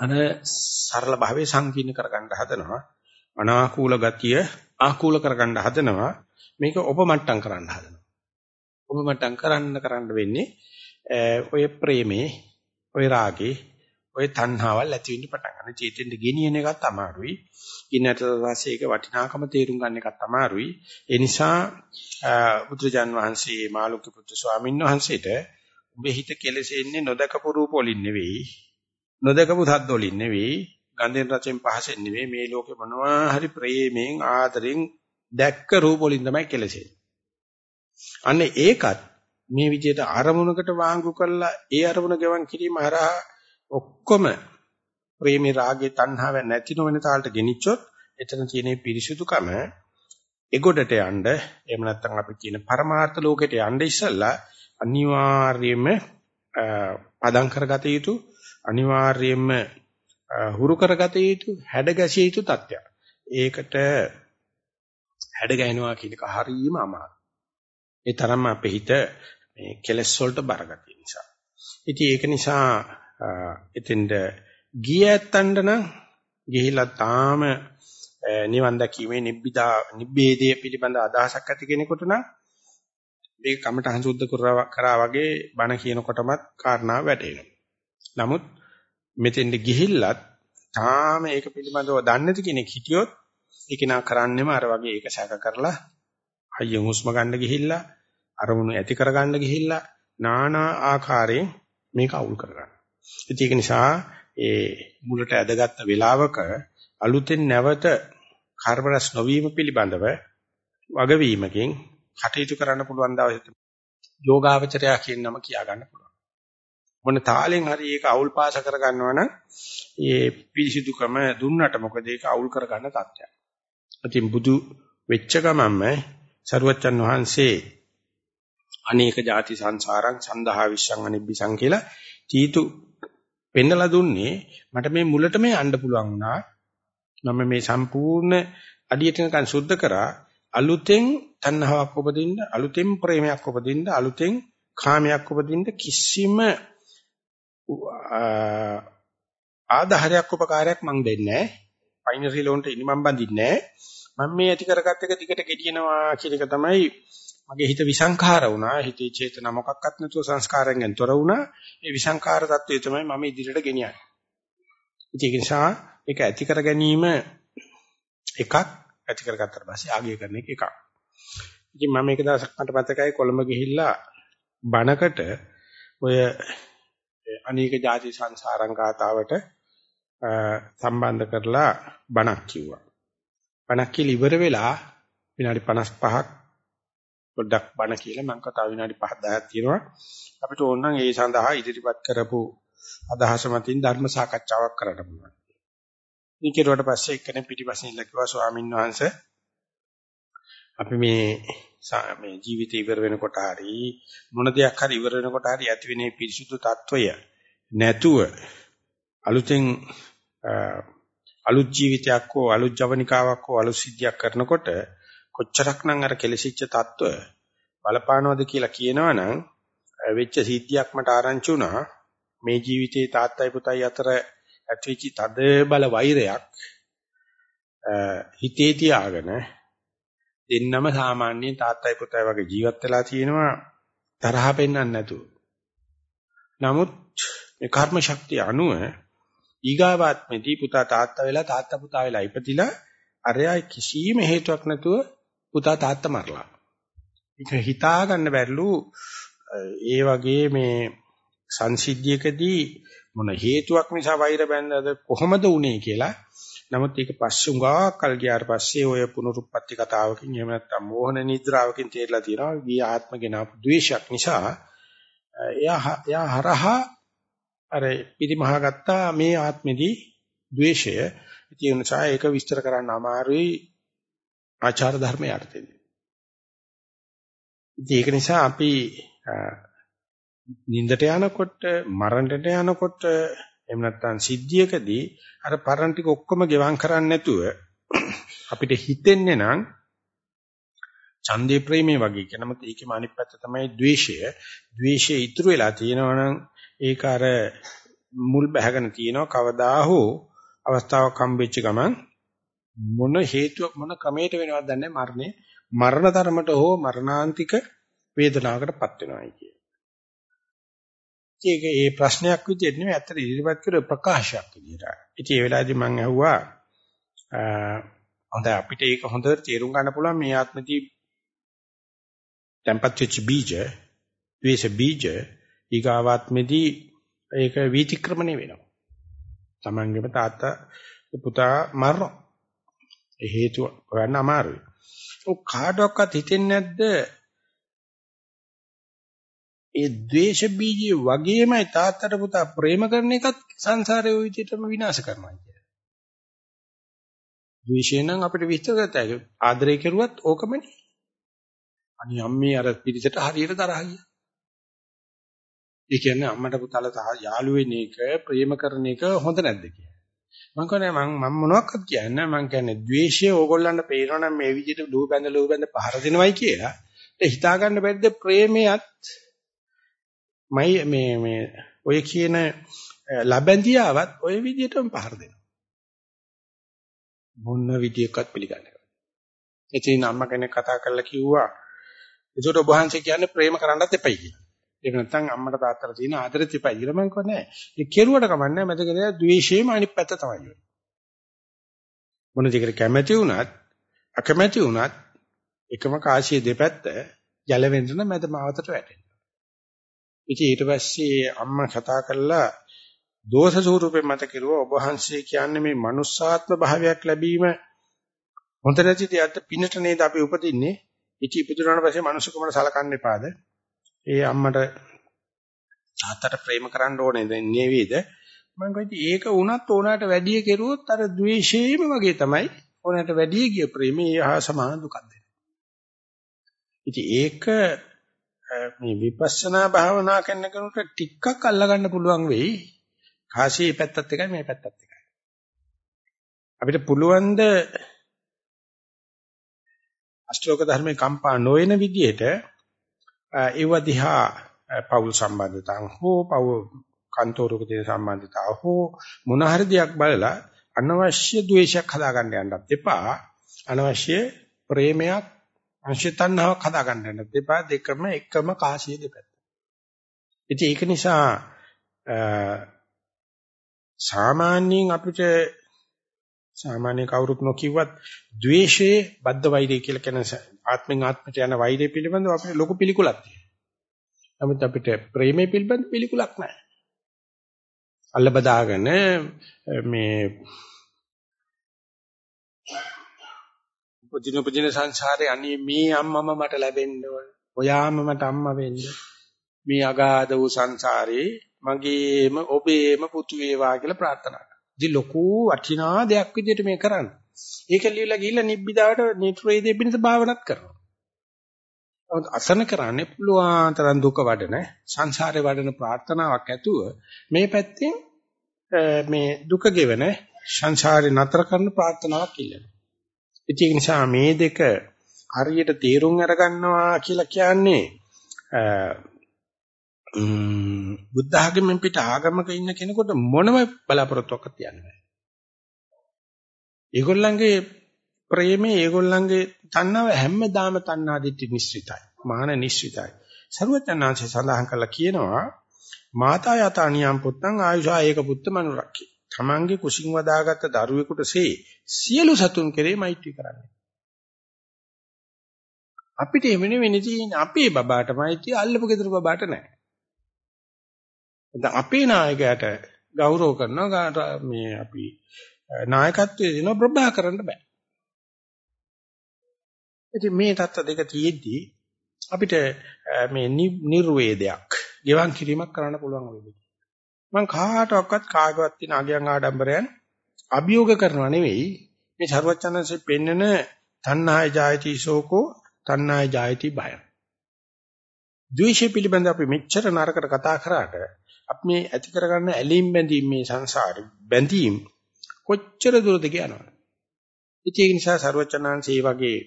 අර සරල භාවයේ සංකීර්ණ කරගන්න හදනවා. අනාකූල ගතිය ආකූල කරගන්න හදනවා. මේක ඔපමට්ටම් කරන්න හදනවා. ඔපමට්ටම් කරන්න කරන්න වෙන්නේ ඔය ප්‍රේමේ, ඔය රාගේ, ඔය තණ්හාවල් ඇති වෙන්න පටන් ගන්න. චේතෙන්ද ගෙනියන එකත් අමාරුයි. ඉන්නට පස්සේ ඒක වටිනාකම තේරුම් ගන්න එකත් අමාරුයි. ඒ නිසා බුදුජන් වහන්සේ මාළුක්‍ය පුත්තු ස්වාමීන් වහන්සේට උඹේ හිත කෙලෙසෙන්නේ නොදකපු රූප වලින් නෙවෙයි. නොදකපු සද්ද වලින් නෙවෙයි. ගන්ධෙන් රසෙන් පහසෙන් නෙවෙයි. මේ ලෝකේ මොනවා හරි ප්‍රේමයෙන් ආදරෙන් දැක්ක රූප වලින් තමයි කෙලෙසෙන්නේ. අන්න ඒකත් මේ විදිහට අරමුණකට වාංගු කරලා ඒ අරමුණ ගෙවන් කිරීම හරහා ඔක්කොම ප්‍රේමී රාගේ තණ්හාව නැති නොවන තාලට ගෙනිච්චොත් එතන තියෙන පිරිසුදුකම එගොඩට යන්න එහෙම නැත්නම් අපි කියන පරමාර්ථ ලෝකයට යන්න ඉස්සෙල්ලා අනිවාර්යයෙන්ම පදම් කරගත යුතු අනිවාර්යයෙන්ම හුරු කරගත යුතු හැඩගැසිය යුතු තත්ත්වයක්. ඒකට හැඩගැහෙනවා කියන එක හරියම අමාරුයි. ඒ තරම්ම අපේ හිත මේ කෙලස් වලට බරගතිය නිසා. ඉතින් ඒක නිසා එතෙන්ද ගිය ඇත්තන්ට නම් ගිහිලා තාම නිවන් දැකීමේ නිබ්බිදා නිබ්බේදයේ පිළිබඳ අදහසක් ඇති කෙනෙකුට නම් මේක කමටහන් සුද්ධ කරා වගේ බණ කියනකොටමත් කාරණා වැටෙනවා. නමුත් මෙතෙන්ද ගිහිල්ලත් තාම ඒක පිළිබඳව දන්නේ නැති කෙනෙක් හිටියොත් ඒක නා කරන්නෙම අර වගේ ඒක සැක කරලා අයියෙන් හුස්ම ගන්න ගිහිල්ලා අරමුණු ඇති කරගන්න ගිහිල්ලා নানা ආකාරයෙන් මේක අවුල් කරගන්න. ඒක නිසා ඒ මුලට ඇදගත්ත වෙලාවක අලුතෙන් නැවත කර්මරස් නොවීම පිළිබඳව වගවීමකින් කටයුතු කරන්න පුළුවන් දවසේ යෝගාවචරයා කියන නම කියා ගන්න පුළුවන්. මොන තාලෙන් හරි ඒක අවුල් පාස කරගන්නවා නම් ඒ පිරිසිදුකම දුන්නට මොකද ඒක අවුල් කරගන්න තත්ත්වයක්. ඉතින් බුදු වෙච්ච ගමන්ම සරුවච්චන් වහන්සේ අනේක ಜಾති සංසාරං සන්දහා විශ්සං අනිබ්බිසං කියලා තීතු පෙන්නලා දුන්නේ මට මේ මුලටම යන්න පුළුවන් වුණා. මම මේ සම්පූර්ණ අඩියට නිකන් සුද්ධ කරා අලුතෙන් තණ්හාවක් උපදින්න, අලුතෙන් ප්‍රේමයක් උපදින්න, අලුතෙන් කාමයක් උපදින්න කිසිම ආධාරයක් උපකාරයක් මං දෙන්නේ නැහැ. පයින් සීලොන්ට ඉනි මං බඳින්නේ නැහැ. මම මේ ඇති කරගත් එක ටිකට ගෙඩියනවා කියන එක තමයි මගේ හිත විසංඛාර වුණා. හිතේ චේතනා මොකක්වත් නැතුව සංස්කාරයෙන් තොර වුණා. ඒ විසංඛාර தત્ත්වය තමයි මම ඉදිරියට ගෙනියන්නේ. ඒක නිසා ඒක ඇති කර ගැනීම එකක් ඇති කරගත්තට පස්සේ ආගය කරන එක එකක්. ඉතින් මම එක දවසක් මට මතකයි කොළඹ ගිහිල්ලා බණකට ඔය අනේක ಜಾති සංසාරංගාතාවට සම්බන්ධ කරලා බණක් කිව්වා. බණක් කියලා ඉවර වෙලා විනාඩි 55ක් පොඩ්ඩක් බණ කියලා මම කතා විනාඩි 5 10ක් තියෙනවා. අපිට ඕන නම් ඒ සඳහා ඉදිරිපත් කරපු අදහස මතින් ධර්ම සාකච්ඡාවක් කරන්න පුළුවන්. ඉතින් කෙරුවට පස්සේ එක්කෙනෙක් පිටිපස්සෙන් ඉල්ල කිව්වා ස්වාමීන් වහන්සේ අපි මේ මේ ජීවිතය ඉවර වෙනකොට හරි මොන දෙයක් හරි ඉවර වෙනකොට හරි ඇතිවෙනේ පිරිසුදු తত্ত্বය නැතුව අලුතෙන් අලුත් ජීවිතයක් හෝ අලුත් ජවනිකාවක් හෝ අලුත් සිද්ධියක් කරනකොට කොච්චරක්නම් අර කෙලසිච්ච తত্ত্বය බලපානවද කියලා කියනවනම් වෙච්ච සිද්ධියක් මට ආරංචි වුණා. මේ ජීවිතේ තාත්තයි පුතයි අතර ඇතිවිචි තද බල වෛරයක් හිතේ තියාගෙන දෙන්නම සාමාන්‍යයෙන් තාත්තයි පුතයි වගේ ජීවත් වෙලා තියෙනවා තරහ පෙන්වන්න නැතුව. නමුත් මේ කර්ම ශක්තිය අනුව ඊගාවාත්මෙදී පුතා තාත්තා වෙලා තාත්තා පුතා වෙලා ඉපදිලා අරයා කිසිම හේතුවක් නැතුව පුතා තාත්තා මරලා. ඒක හිතා ගන්න බැරිලු ඒ වගේ මේ සංසිද්ධියකදී මොන හේතුවක් නිසා වෛර බැඳලාද කොහොමද උනේ කියලා. නමුත් ඒක පස්සේ උඟා කල් ගියාට පස්සේ ඔය පුනරුත්පත්ති කතාවකින් එහෙම නැත්නම් මෝහන නිද්‍රාවකින් තේරලා තියෙනවා වී ආත්ම ගෙනාපු ද්වේෂයක් නිසා එයා එයා හරහා අර පිරිමහගත්තා මේ ආත්මෙදී ද්වේෂය ඒ නිසා ඒක විස්තර කරන්න අමාරුයි ආචාර ධර්මයේ අර්ථයෙන්. ඒක නිසා අපි නින්දට යනකොට මරණයට යනකොට එහෙම නැත්නම් සිද්ධියකදී අර පරණ ටික ඔක්කොම ගෙවම් කරන්නේ නැතුව <clears throat> අපිට හිතෙන්නේ නම් ඡන්දේ ප්‍රේමේ වගේ කියනමත් ඒකේම අනිත් පැත්ත තමයි ද්වේෂය. ද්වේෂය ඉතුරු වෙලා තියෙනවනම් ඒක අර මුල් බහගෙන තියෙනවා කවදා හෝ අවස්ථාවක් හම්බෙච්ච ගමන් මොන හේතුවක් මොන ක්‍රමයකට වෙනවද දන්නේ මරණය මරණ තරමට හෝ මරණාන්තික වේදනාවකටපත් වෙනවායි කිය. ඒක ඒ ප්‍රශ්නයක් විදිහට නෙවෙයි අතට ඉදිරිපත් කර ප්‍රකාශයක් විදිහට. ඉතින් ඒ වෙලාවේදී මම අහුවා හොඳයි අපිට ඒක හොඳට තේරුම් ගන්න පුළුවන් මේ ආත්මදී tempat වෙච්ච බීජ, ද්වේෂ බීජ ඊගාවාත්මෙදී ඒක වීතික්‍රමණය වෙනවා. Tamangeම තාත්තා පුතා මරනවා. ඒ හේතුව හොයන්න අමාරුයි. ඔක් කාටවත් හිතෙන්නේ නැද්ද ඒ ද්වේෂ බීජය වගේමයි තාත්තට පුතා ප්‍රේම කරන එකත් සංසාරේ ওই විදිහටම විනාශ කරනවා කියන්නේ. ද්වේෂය නම් අපිට විස්තර කරතයි ආදරය කෙරුවත් ඕකමනේ. අනි අම්මේ අර පිටිසට හරියට තරහ ගියා. ඒ කියන්නේ අම්මට පුතාලා යාළු වෙන එක ප්‍රේම කරන එක හොඳ නැද්ද කියලා. මම කියන්නේ මම මම මොනවක්වත් කියන්නේ මම කියන්නේ ද්වේෂය ඕගොල්ලන්ට පේනවනම් මේ විදිහට ලුහු බැඳ ලුහු බැඳ පහර දෙනවයි කියලා. ඒ හිතා ගන්න බැරිද ප්‍රේමයත් මයි මේ මේ ඔය කියන ලබැඳියාවත් ඔය විදිහටම පහර දෙනවා. මොන විදියකවත් පිළිගන්නේ නැහැ. එතන අම්මා කෙනෙක් කතා කරලා කිව්වා ඒකට ඔබ වහන්සේ කියන්නේ ප්‍රේම කරන්නත් එපයි කියලා. ඒක නැත්නම් අම්මට තාත්තට තියෙන ආදරෙත් එපයි කියලා මම කියන්නේ නැහැ. ඒ කෙරුවට කමන්නේ මැදකද ද්වේෂයේම අනිත් පැත්ත තමයි වෙන්නේ. මොන දෙයකට කැමැති වුණත් අකමැති වුණත් එකම කාසිය දෙපැත්ත ගැලවෙන්න මැද මාවතට වැටෙනවා. ඉතින් ඊට පස්සේ අම්මා කතා කළා දෝෂ ස්වරූපෙන් මත කෙරුවා. ඔබ වහන්සේ කියන්නේ මේ මනුස්සාත්ම භාවයක් ලැබීම හොඳ නැති දෙයක්ද පිනට නේද අපි උපදින්නේ. ඉති ඉපදුනාට පස්සේ මනුස්සකමට සලකන්න එපාද? ඒ අම්මට තාත්තට ප්‍රේම කරන්න ඕනේ දැන් නේවිද? මම කිව්වා ඒක වුණත් ඕනාට වැඩි කෙරුවොත් අර ද්වේෂයේම වගේ තමයි ඕනාට වැඩි ගිය ප්‍රේමය හා සමාන දුකක් දෙනවා. ඉතින් ඒක මේ විපස්සනා භාවනා කරන කෙනෙකුට ටිකක් අල්ලගන්න පුළුවන් වෙයි. කාසියේ පැත්තත් එකයි මේ පැත්තත් එකයි. අපිට පුළුවන් ද අෂ්ටෝක ධර්මේ කම්පා නොවන විදිහට ඒව දිහා පෞල් සම්බන්ධතාව හෝ පව කන්තෝරක තියෙන සම්බන්ධතාව හෝ මොන හරි දෙයක් බලලා අනවශ්‍ය ද්වේෂයක් හදාගන්න යන්නත් එපා. අනවශ්‍ය ප්‍රේමයක් අංශ තණ්හාවක් හදා ගන්න දෙපා දෙකම එකම කාසිය දෙපැත්ත. ඉතින් ඒක නිසා සාමාන්‍යයෙන් අපිට සාමාන්‍ය කවුරුත් නොකියුවත් ද්වේෂයේ බද්ධ වෛරය කියලා කියන ආත්මෙන් ආත්මට යන වෛරය පිළිබඳව අපිට ලොකු පිළිකුලක් තියෙනවා. නමුත් අපිට ප්‍රේමය පිළිබඳ පිළිකුලක් නැහැ. අල්ල බදාගෙන මේ උපදින උපදින සංසාරේ අනේ මේ අම්මම මට ලැබෙන්න ඕන. ඔයාම මට අම්මා වෙන්න. මේ අගාධ වූ සංසාරේ මගේම ඔබේම පුතු වේවා කියලා ප්‍රාර්ථනා කරනවා. ඉතින් ලොකු වටිනා දෙයක් විදිහට මේ කරන්නේ. ඒක ලියලා ගිහිල්ලා නිබ්බිදාවට නිත්‍රේදී පිණිස භාවනාත් කරනවා. අසන කරන්නේ පුළුවන් තරම් දුක වඩන සංසාරේ වඩන ප්‍රාර්ථනාවක් ඇතුව මේ පැත්තෙන් මේ දුක ගෙවන සංසාරේ නතර කරන ප්‍රාර්ථනාවක් ඉල්ලනවා. ඒක නිසා මේ දෙක හරියට තේරුම් අරගන්නවා කියලා කියන්නේ බුද්ධ ආගමෙන් පිට ආගමක ඉන්න කෙනෙකුට මොනම බලාපොරොත්තුවක් තියන්න බෑ. ඒගොල්ලන්ගේ ප්‍රේමේ ඒගොල්ලන්ගේ තණ්හාව හැමදාම තණ්හා දිට්ඨි මිශ්‍රිතයි. මාන නිශ්චිතයි. සරුවචනාංශය සඳහන් කළා කියනවා මාතා යතානියම් පුත්තං ආයුෂා ඒක පුත්ත මනුරක්කි. තමන්ගේ කුසින් වදාගත්ත දරුවෙකුටසේ සියලු සතුන් කෙරේ මෛත්‍රී කරන්නේ. අපිට එමෙ නෙවෙයි තියෙන්නේ අපේ බබාට මෛත්‍රී අල්ලපු ගෙදර බබාට නැහැ. දැන් අපේ නායකයාට ගෞරව කරනවා මේ අපි නායකත්වයේ දෙන ප්‍රබා කරන්න බෑ. ඉතින් මේ தත්ත දෙක තියෙද්දී අපිට මේ නිර්වේදයක්, ගෙවන් කිරීමක් කරන්න පුළුවන් වෙන්නේ. මම කාටවත් කාගවත් තියෙන අගයන් ආඩම්බරයන් අභියෝග කරනවා නෙවෙයි මේ ਸਰවචනන්සේ පෙන්නන තණ්හාය ජායති ශෝකෝ තණ්හාය ජායති බය. ද්වේෂය පිළිබඳ අපි මෙච්චර නරකට කතා කරාට අපි මේ ඇති කරගන්න ඇලීම් බැඳීම් මේ සංසාරේ බැඳීම් කොච්චර දුරද කියනවා. ඒක නිසා ਸਰවචනන්සේ වගේ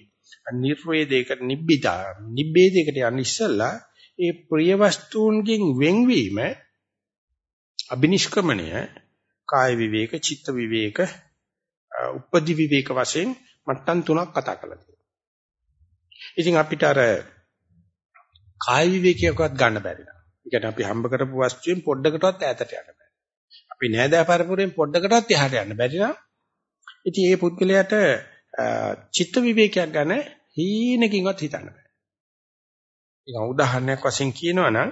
නිර්වේදයකට නිබ්බිදා නිබ්බේදයකට යන්න ඉස්සලා ඒ ප්‍රිය වස්තුන්ගෙන් වෙන්වීම අබිනිෂ්ක්‍මණය කාය විවේක චිත්ත විවේක උපදි විවේක වශයෙන් මට්ටම් තුනක් කතා කරලා තියෙනවා. ඉතින් අපිට අර කාය විවේකයකවත් ගන්න බැරි නෑ. ඒ කියන්නේ අපි හම්බ කරපු වස්තුවෙන් පොඩ්ඩකටවත් ඈතට යන්න බෑ. අපි නෑදෑ පරපුරෙන් පොඩ්ඩකටවත් එහාට යන්න බැරි නම් ඉතින් ඒ පුද්ගලයාට චිත්ත විවේකයක් ගැන හීනකින්වත් හිතන්න බෑ. ඒක උදාහරණයක් වශයෙන් කියනවා නම්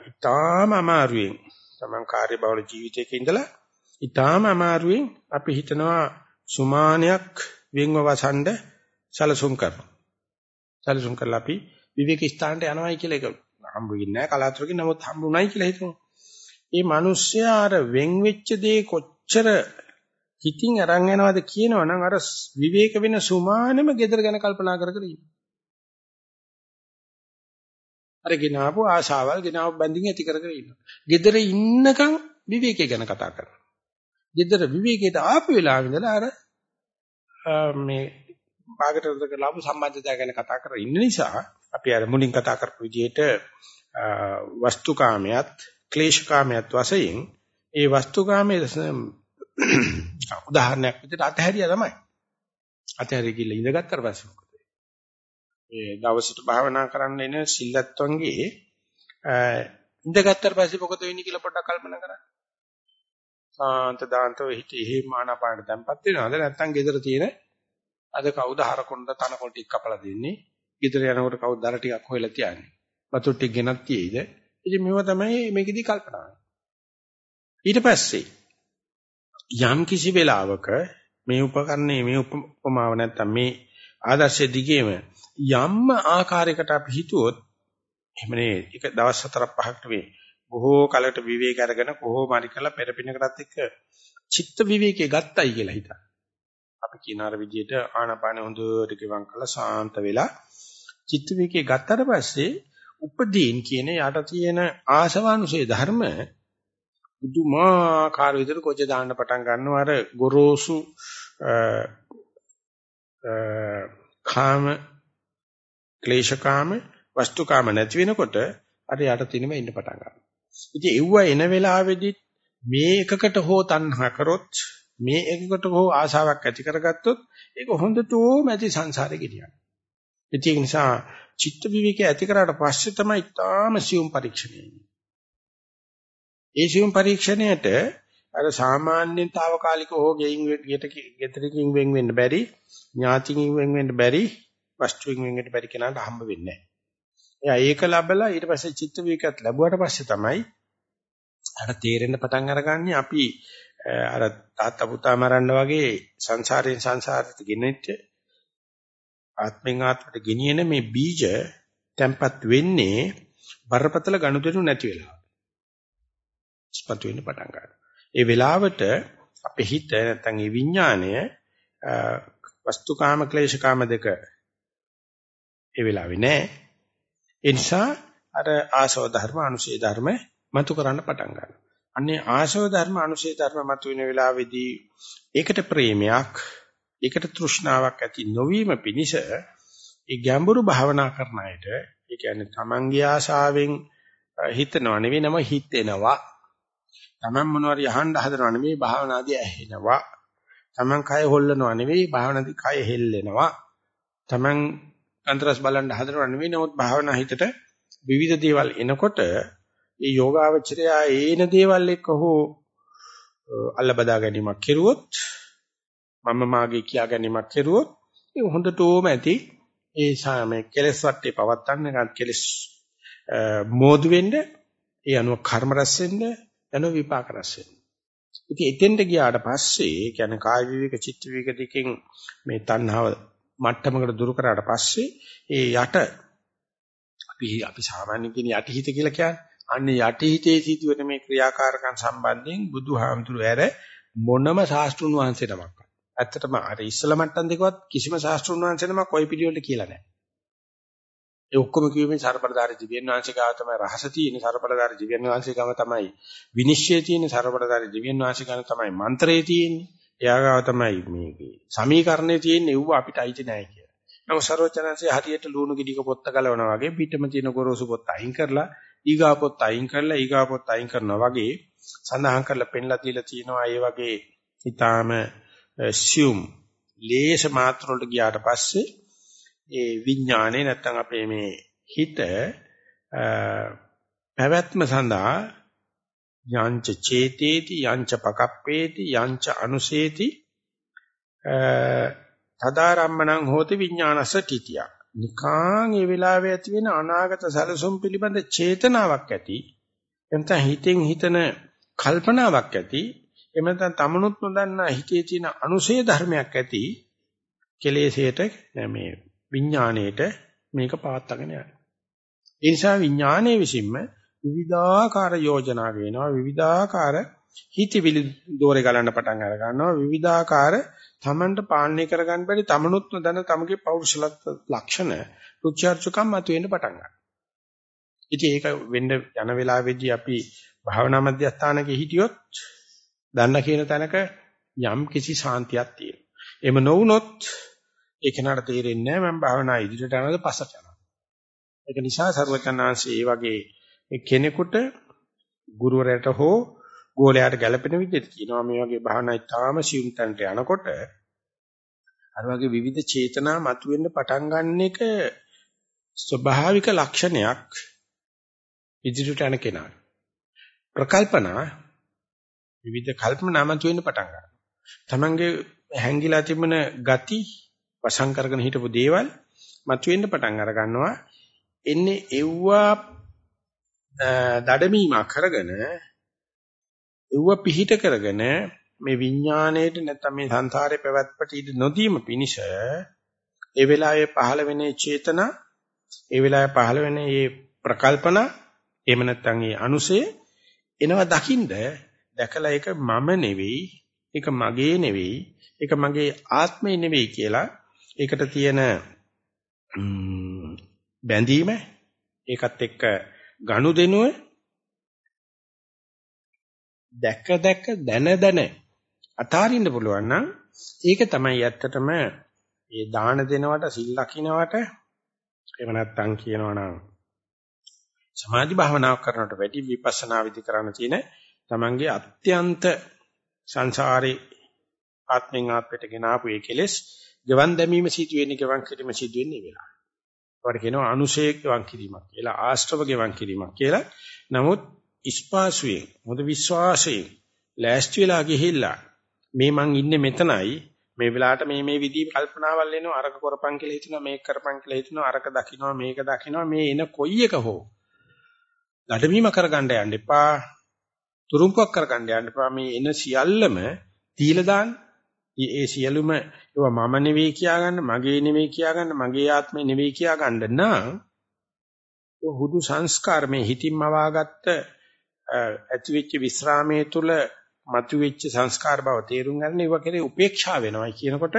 ඊටාම අමාරුවෙන් තමන් කාර්යබහුල ජීවිතයක ඉඳලා ඊටාම අමාරුවෙන් අපි හිතනවා සුමානයක් වෙන්ව වසන්ඩ සැලසුම් කරනවා. සැලසුම් කරලා අපි විවේක ස්ථානට යනවායි කියලා ඒක හම්බ වෙන්නේ නැහැ කලාතුරකින් නමුත් හම්බුනායි කියලා හිතමු. මේ මිනිස්සයා අර වෙන් වෙච්ච දේ කොච්චර හිතින් අරන් යනවද කියනවනම් අර විවේක වෙන සුමානෙම gedara ගැන කල්පනා කර කර ඉන්න. අර ගෙනාවු ආශාවල් ගෙනාවු බැඳින් ඇති කර කර ඉන්න. gedara ඉන්නකම් විවේකය ගැන කතා කරනවා. gedara විවේකයට ආපු වෙලාවෙ ඉඳලා අර මේ භාගතරද කරලාපු සම්බන්ධතාවය ගැන කතා කර ඉන්න නිසා අපි අර මුලින් කතා කරපු විදිහට වස්තුකාමයට ක්ලේශකාමයට වශයෙන් ඒ වස්තුකාමයේ උදාහරණයක් විදිහට අතහැරියා තමයි. අතහැරී ගිහලා ඉඳගත්තට පස්සේ මොකද වෙන්නේ? ඒ දවසට භාවනා කරන්න එන සිල්ලත්වන්ගේ ඉඳගත්තට පස්සේ මොකද වෙන්නේ කියලා පොඩ්ඩක් කල්පනා කරන්න. සාන්ත දාන්තව හිතේ එහෙම ආනාපාන තැම්පත් වෙනවද නැත්නම් gedara තියෙන අද කවුද හරකොණ්ඩ තනකොළ ටික කපලා දෙන්නේ? gedara යනකොට කවුද දර ටිකක් හොයලා තියන්නේ? වතුර ටික ගෙනත් තියෙයිද? ඉතින් මේව තමයි මේකෙදි කල්පනා ඊට පස්සේ යම් කිසි වෙලාවක මේ උපකරණේ මේ උපමාව නැත්තම් මේ ආදර්ශය දිගේම යම්ම ආකාරයකට අපි හිතුවොත් එහෙමනේ එක දවස් හතර පහකට මේ බොහෝ කලකට විවේක අරගෙන කොහොම හරි කරලා පෙරපිනකටත් එක්ක චිත්ත විවේකයේ ගත්තයි කියලා හිතා. අපි කියන අර විදිහට ආනාපාන හොඳට ගෙවම් කරලා සාන්ත වෙලා චිත්ත විවේකයේ ගත්තට පස්සේ උපදීන් කියන යට තියෙන ආශවානුසේ ධර්ම පුදුමාකාර විදිහට කොච්චර දාන්න පටන් ගන්නවා අර ගොරෝසු කාම ක්ලේශකාම වස්තුකාම නැති වෙනකොට අර යට තිනෙම ඉන්න පටන් ගන්නවා. ඉතින් එව්ව එන වෙලාවේදී මේ එකකට හෝ තණ්හා කරොත් මේ එකකට හෝ ආශාවක් ඇති කරගත්තොත් ඒක හොඳටම ඇති සංසාරේ ගෙනියනවා. ඒක නිසා චිත්ත විවේකයේ ඇති කරාට පස්සේ තමයි තාම සියුම් පරීක්ෂණය එන්නේ. ඒ සියුම් පරීක්ෂණයට අර සාමාන්‍යයෙන් తాවකාලික හෝ ගෙයින් ගෙට ගෙතරකින් වෙන් වෙන්න බැරි ඥාතිකින් වෙන් වෙන්න බැරි වස්තුවෙන් වෙන් වෙන්න බැරි කෙනාට හම්බ වෙන්නේ නැහැ. එයා ඒක ලැබලා ඊට පස්සේ චිත්ත විවේකයක් ලැබුවට පස්සේ තමයි අර තේරෙන්න පටන් අරගන්නේ අපි අර තාත්තා පුතා මරන්න වගේ සංසාරයෙන් සංසාරයට ගෙනෙච්ච ආත්මෙන් ආත්මට ගෙනියන මේ බීජ තැම්පත් වෙන්නේ බරපතල ගනුදෙනු නැති වෙලා. ස්පත් වෙන්න පටන් ගන්නවා. ඒ වෙලාවට අපේ හිත නැත්නම් ඒ විඥාණය වස්තුකාම ක්ලේශකාම දෙක ඒ වෙලාවේ නෑ. ඒ නිසා අර ආසව ධර්ම අනුශේ ධර්ම මතු කරන්න පටන් ගන්නවා. අන්නේ ආශව ධර්ම අනුශේ ධර්ම මතුවෙන වෙලාවේදී ඒකට ප්‍රේමයක් ඒකට තෘෂ්ණාවක් ඇති නොවීම පිණිස ඒ ගැඹුරු භාවනා කරන අයට ඒ කියන්නේ තමන්ගේ ආශාවෙන් හිතනව නෙවෙයි නම හිතෙනවා තමන් මොනවාරි අහන්න හදනව නෙවෙයි භාවනාදී ඇහෙනවා තමන් කය හොල්ලනව නෙවෙයි භාවනාදී කය හෙල්ලෙනවා තමන් අන්තරස් බලන්න හදනව නෙවෙයි නමුත් භාවනා හිතට විවිධ දේවල් එනකොට ඒ යෝගාවචරයා ඒන දේවල් එක්ක හෝ අල්ල බදා ගැනීමක් කෙරුවොත් මම මාගේ කියා ගැනීමක් කෙරුවොත් ඒ හොඳටම ඇති ඒ සාමයේ කෙලස් වටේ පවත්තන්න ගන්න කෙලස් මෝදු වෙන්න ඒ අනුව කර්ම රැස් වෙන්න යන විපාක රැස් වෙන්න. ඉතින් එතෙන්ට ගියාට පස්සේ කියන්නේ කාය විවේක චිත්ත විවේක දෙකෙන් මේ තණ්හාව මට්ටමකට දුරු කරාට පස්සේ ඒ යට අපි අපි සාමාන්‍ය කියන යටිහිත කියලා කියන්නේ අන්නේ යටිහිතේ සිදුවෙන මේ ක්‍රියාකාරකම් සම්බන්ධයෙන් බුදුහාමුදුරු ඇර මොනම ශාස්ත්‍රුන් වහන්සේ නමක්. ඇත්තටම අර ඉස්සල මට්ටම් දෙකවත් කිසිම ශාස්ත්‍රුන් වහන්සේ නමක් ওই පිළිවෙලට කියලා නැහැ. ඒ ඔක්කොම කියුමේ සර්පලදාරි දිව්‍යන් වහන්සේ ගාව තමයි රහස තියෙන සර්පලදාරි දිව්‍යන් වහන්සේ ගාව තමයි විනිශ්චය තියෙන සර්පලදාරි දිව්‍යන් වහන්සේ ගාව තමයි මන්ත්‍රය තියෙන්නේ. එයා ගාව තමයි මේකේ සමීකරණේ තියෙන්නේ ඌව අපිට අයිති නැහැ කියලා. නමුත් සර්වචනන්සේ හරියට ලුණු ගෙඩික පොත්ත ගලවනවා වගේ පිටම තියෙන ගොරෝසු පොත්ත අයින් කරලා ඊගා පොත් අයින් කරලා ඊගා පොත් අයින් කරනවා වගේ සඳහන් කරලා පෙන්ලා දීලා තියෙනවා ඒ වගේ ඊටාම assume ලේෂ මාත්‍ර වලට ගියාට පස්සේ ඒ විඥානේ නැත්තම් අපේ මේ හිත පැවැත්ම සඳහා යංච චේතේති යංච පකප්පේති යංච අනුසේති. තදාරම්මණං හෝති විඥානස තිතියක් නිකාන් ඒ වෙලාවේ ඇති වෙන අනාගත සැලසුම් පිළිබඳ චේතනාවක් ඇති. එතන හිතෙන් හිතන කල්පනාවක් ඇති. එහෙම නැත්නම් තමනුත් නොදන්නා හිතේ තියෙන අනුශේ ධර්මයක් ඇති. කෙලෙසයට මේ විඥාණයට මේක පවත්වාගෙන යනවා ඒ නිසා විඥානයේ විසින්ම විවිධාකාර යෝජනා වෙනවා විවිධාකාර හිතවිලි දෝරේ ගලන්න පටන් අර ගන්නවා විවිධාකාර තමන්ට පාලනය කරගන්න බැරි තමනුත් නොදන්න තමගේ පෞරුෂලත් ලක්ෂණ රුචර්චකම් මතුවෙන්න පටන් ගන්නවා. ඉතින් ඒක වෙන්න යන වෙලාවේදී අපි භාවනා මධ්‍යස්ථානක හිටියොත් දන්න කියන තැනක යම් කිසි සාන්තියක් තියෙනවා. එහෙම නොවුනොත් ඒ කෙනාට තේරෙන්නේ නැහැ මම භාවනා ඉදිරියට යනවද පස්සට යනවද. ඒක නිසා සර්වචනාංශී මේ වගේ කෙනෙකුට ගුරුවරයාට හෝ ගෝලයාට ගැළපෙන විදිහට කියනවා මේ වගේ භාවනා ඉතාම සියුම් තැනට යනකොට අර වගේ විවිධ චේතනා මතුවෙන්න පටන් ගන්න එක ස්වභාවික ලක්ෂණයක් ඉදිරියට යන කෙනා. ප්‍රකල්පනා විවිධ කල්පනා මතුවෙන්න පටන් ගන්නවා. Tamange හැංගිලා තිබෙන ගති වසං කරගෙන හිටපු දේවල් මතුවෙන්න පටන් අර ගන්නවා. එන්නේ එව්වා දඩමීමක් කරගෙන ඒව පිහිට කරගෙන මේ විඥාණයට නැත්නම් මේ සංසාරේ පැවැත්මට ඉඳ නොදීම පිණිස ඒ වෙලාවේ පහළ වෙන චේතනා ඒ වෙලාවේ පහළ වෙන මේ ප්‍රකල්පන එහෙම නැත්නම් මේ අනුසය එනවා දකින්ද දැකලා ඒක මම නෙවෙයි ඒක මගේ නෙවෙයි ඒක මගේ ආත්මය නෙවෙයි කියලා ඒකට තියෙන බැඳීම ඒකත් එක්ක ගනුදෙනුව දැක දැක දන දන අතාරින්න පුළුවන් නම් ඒක තමයි ඇත්තටම ඒ දාන දෙනවට සිල් ලකිනවට එහෙම නැත්නම් කියනවා නම් සමාධි භාවනාවක් කරනකොට වැඩි විපස්සනා විදි කරන්න තියෙන තමන්ගේ අත්‍යන්ත සංසාරේ ආත්මෙන් ආත්මයට ගෙන ආපු ඒ කෙලෙස් ගවන් දැමීම සිදු වෙන්නේ ගවන් කිරීම සිදු වෙන්නේ වෙලා. ඒවට කියනවා අනුශේක වන් කිරීමක් කියලා ආශ්‍රව ගෙවන් කිරීමක් කියලා. නමුත් ඉස්පාසුවේ මොකද විශ්වාසයෙන් ලෑස්ති වෙලා ගිහිල්ලා මේ මං ඉන්නේ මෙතනයි. මේ වෙලාවට මේ මේ විදිහේ කල්පනාවල් එනවා. අරක කරපන් කියලා හිතනවා මේක කරපන් කියලා හිතනවා අරක දකින්නවා මේක දකින්නවා මේ එන කොයි එක හෝ. දඩමීම කරගන්න යන්න එපා. තුරුම්පක් කරගන්න යන්න එපා. මේ එන සියල්ලම දීලා දාන්න ඒ සියලුම ඒවා මම නෙවෙයි කියාගන්න, මගේ නෙවෙයි කියාගන්න, මගේ ආත්මෙ නෙවෙයි කියාගන්න නම් හුදු සංස්කාරමේ හිතින්ම වාගත්ත ඇතිවෙච්ච විස්රාමයේ තුල මතුවෙච්ච සංස්කාර බව තේරුම් ගන්න ඒව කෙරේ උපේක්ෂා වෙනවයි කියනකොට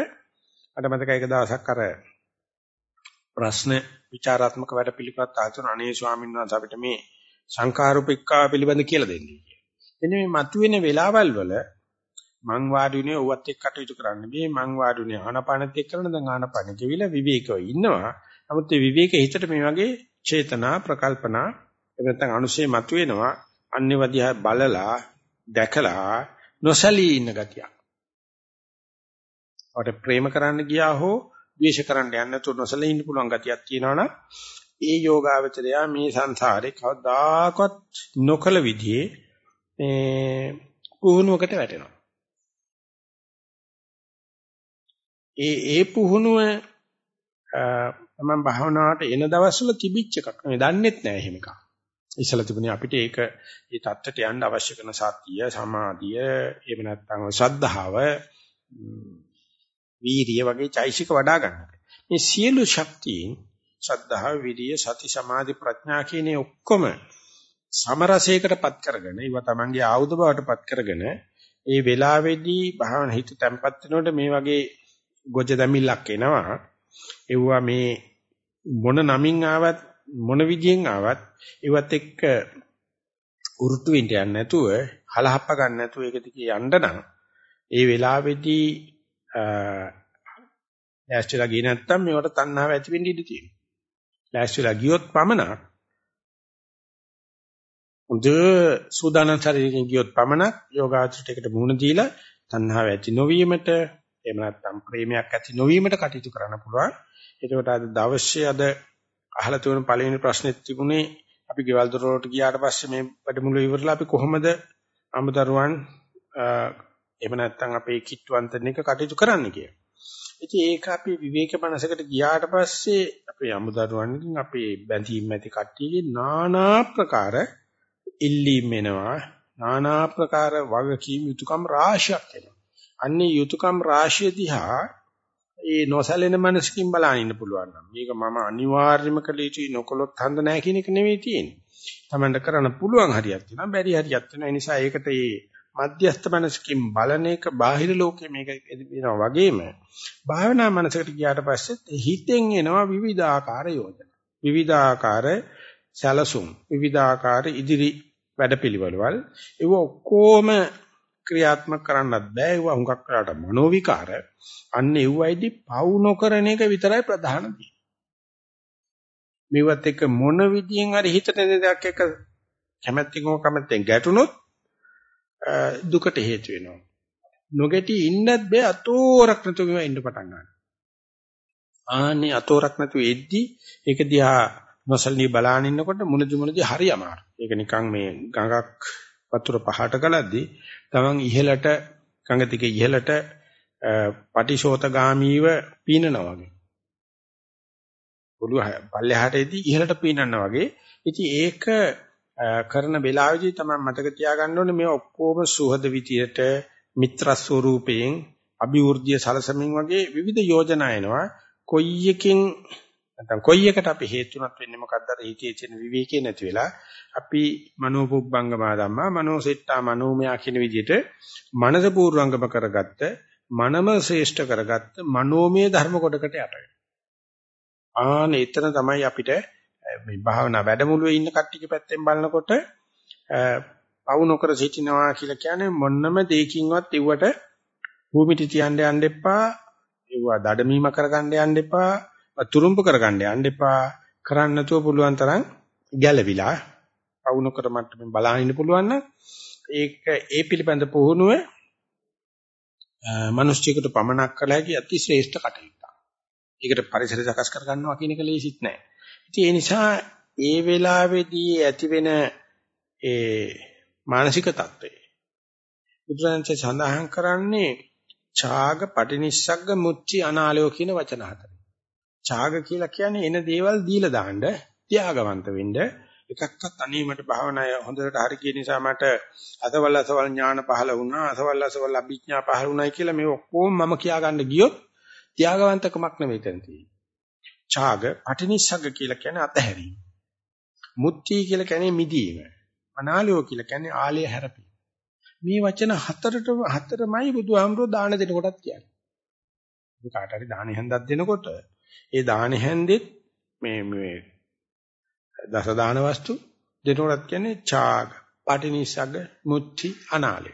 මට මතකයි එක දවසක් අර ප්‍රශ්න විචාරාත්මක වැඩ පිළිපත් ආචාර්ය අනේ ස්වාමීන් වහන්සේ අපිට මේ සංකාරුපික්කා පිළිබඳ කියලා දෙන්නේ. එන්නේ මේ මතුවෙන වෙලාවල් වල මං වාඩිුනේ ඔවත් එක්ක කටයුතු කරන්න බෑ මං වාඩිුනේ ආනපානෙත් එක්ක කරන දැන් ආනපානෙ කිවිලා විවේකව ඉන්නවා. නමුත් මේ විවේකයේ හිතට මේ වගේ චේතනා ප්‍රකල්පනා එහෙම නැත්නම් අනුශේ මතුවෙනවා. අන්නේවදියා බලලා දැකලා නොසලී ඉන්න ගතියක්. අපට ප්‍රේම කරන්න ගියා හෝ ද්වේෂ කරන්න යන්න නැතුව නොසලී ඉන්න පුළුවන් ගතියක් තියෙනවනම් ඒ යෝගාවචරයා මේ සංසාරේ කවදාකවත් නොකල විදිහේ මේ පුහුණුවකට වැටෙනවා. ඒ ඒ පුහුණුව මම භාවනාවට එන දවස්වල තිබිච්ච එකක්. මේ දන්නෙත් නෑ එහෙම එකක්. ඉස්සලා තිබුණේ අපිට ඒක ඒ தත්තට යන්න අවශ්‍ය කරන සතිය, සමාධිය, එහෙම නැත්නම් ශ්‍රද්ධාව, වීරිය වගේ චෛසික වඩා ගන්න. මේ සියලු ශක්තියින් ශ්‍රද්ධාව, විරිය, සති, සමාධි, ප්‍රඥා කියන ඔක්කොම සමරසයකටපත් කරගෙන, ඒව තමන්ගේ ආයුධ බවටපත් කරගෙන, ඒ වෙලාවේදී භාවන හිත තැම්පත් වෙනකොට මේ වගේ ගොජ දැමිල්ලක් එනවා. ඒවා මේ මොන නමින් ආවත් මොන විදියෙන් ආවත් ඒවත් එක්ක උරුට්ටු වෙන්න යන්නේ නැතුව හලහප්ප ගන්න නැතුව ඒක දිගේ යන්න නම් ඒ වෙලාවේදී ලෑස්තිලා ගියේ නැත්තම් මේවට තණ්හාව ඇති වෙන්න ඉඩ තියෙනවා. ලෑස්තිලා ගියොත් පමණක් උද සූදානම් ශරීරයෙන් ගියොත් පමණක් යෝගාචරයකට මුහුණ දීලා තණ්හාව ඇති නොවීමට එහෙම නැත්නම් ප්‍රේමයක් ඇති නොවීමට කටයුතු කරන්න පුළුවන්. එතකොට අද දවසේ අද අහලා තියෙන පළවෙනි ප්‍රශ්නෙත් තිබුණේ අපි ගෙවල් දොර වලට ගියාට පස්සේ මේ වැඩමුළු ඉවරලා අපි කොහොමද අමුදරුවන් එහෙම නැත්නම් අපේ කිට්ටුවන්තන එක කටයුතු කරන්න කියලා. ඉතින් ඒක අපි විවේක මනසකට ගියාට පස්සේ අපේ අමුදරුවන්ගෙන් අපේ බැඳීම් ඇති කට්ටියගේ নানা ප්‍රකාර ඉල්ලීම් එනවා. নানা ප්‍රකාර වගකීම් යුතුයකම් රාශියක් එනවා. අන්නේ යුතුයකම් රාශිය දිහා ඒ නොසැලෙන මනසකින් බලන්න ඉන්න පුළුවන් නම් මේක මම අනිවාර්යයෙන්ම කළ යුතුයි නොකළොත් හඳ නැහැ කියන එක නෙවෙයි තියෙන්නේ. Tamanට කරන්න පුළුවන් හරියක් තියෙනවා බැරි හරියක් තියෙනවා. ඒ නිසා ඒකට මේ මධ්‍යස්ථ මනසකින් බලන එක බාහිර ලෝකේ මේක වෙනවා වගේම භාවනා මනසකට ගියාට පස්සේ හිතෙන් එනවා විවිධාකාර යෝජනා. විවිධාකාර සැලසුම් විවිධාකාර ඉදිරි වැඩපිළිවෙළවල් ඒව ඔක්කොම ක්‍රියාත්මක කරන්නත් බෑ. ඒවා හුඟක් කරාට මනෝ විකාර අන්න ඒවයිදි පවු නොකරන එක විතරයි ප්‍රධාන දේ. මේවත් එක මොන විදියෙන් හරි හිතට දෙයක් එක කැමැත්තෙන් හෝ කැමැත්තෙන් ගැටුනොත් දුකට හේතු වෙනවා. නොගැටි ඉන්නත් බෑ අතෝරක් නැතුව ඉන්න පටන් ගන්නවා. ආන්නේ අතෝරක් නැතුව එද්දි ඒක දිහා නොසල්නී බලාගෙන ඉන්නකොට මුලදි මුලදි හරි අමාරු. ඒක නිකන් මේ ගඟක් වතුර පහට ගලද්දී තමන් ඉහළට ගඟ දිගේ ඉහළට පටිශෝතගාමීව පීනනවා වගේ. පොළු පල්ලෙහාට එදී ඉහළට පීනනවා වගේ. ඉතින් ඒක කරන වෙලාවෙදී තමයි මතක තියාගන්න ඕනේ මේ ඔක්කොම සුහද විදියට මිත්‍ර ස්වරූපයෙන් අභිවෘද්ධිය සලසමින් වගේ විවිධ යෝජනා එනවා. කොයි එකකින් නැත්නම් කොයි එකට අපි හේතුණත් වෙන්නේ මොකද්ද අර හිතේ තියෙන විවේකේ නැති වෙලා අපි මනෝපුබ්බංගමා ධම්මා මනෝසෙට්ටා මනෝමයා කියන විදිහට මනස පූර්වංගම කරගත්ත මනම ශ්‍රේෂ්ඨ කරගත්ත මනෝමය ධර්ම කොටකට යට වෙනවා. ආන එතන තමයි අපිට මේ භාවනා වැඩමුළුවේ ඉන්න කට්ටිය පැත්තෙන් බලනකොට පවු නොකර සිටිනවා කියලා කියන්නේ මොන්නම දෙයකින්වත් ඉව්වට භූමිටි තියන්න යන්න එපා. ඒවා දඩමීම කරගන්න යන්න එපා. තුරුම්බු කරගන්න යන්න එපා. කරන්න නැතුව පුළුවන් තරම් ගැළවිලා වුණ කර මට්ටමින් බලන්න ඉන්න පුළුවන් නම් ඒක ඒ පිළිබඳ පුහුණුව මිනිස්සුන්ට පමණක් කළ හැකි අති ශ්‍රේෂ්ඨ කටයුත්තක්. ඒකට පරිසර සකස් කර ගන්නවා කියන එක ලේසිත් නෑ. ඉතින් ඒ නිසා ඒ වෙලාවේදී ඇතිවෙන ඒ මානසික தත්ත්වය බුදුරජාණන් සඳහන් කරන්නේ ඡාග පටිනිස්සග්ග මුච්චි අනාලයෝ කියන වචන හතර. ඡාග කියලා කියන්නේ එන දේවල් දීලා දාන්න ත්‍යාගවන්ත වෙන්න එකක්වත් අනීමට භාවනාය හොඳට හරි කියන නිසා මට අසවල් අසවල් ඥාන පහළ වුණා අසවල් අසවල් අභිඥා පහළ වුණායි කියලා මේ ඔක්කොම මම කියා ගන්න ගියොත් ත්‍යාගවන්තකමක් නෙවෙයි තන තියෙන්නේ. ඡාග පටිනිස්සග්ග කියලා කියන්නේ අතහැරීම. මුත්‍ති කියලා කියන්නේ මිදීම. අනාලයෝ කියලා කියන්නේ ආලය හැරපීම. මේ වචන හතරට හතරමයි බුදුහාමුදුරෝ දාන දෙනකොටත් කියන්නේ. මේ කාට හරි දාන හැන්දක් දෙනකොට ඒ දාන හැන්දෙත් මේ මේ දස දාන වස්තු දෙනකොටත් කියන්නේ ඡාග, පටිනිසග්ග, මුත්‍ති, අනාලය.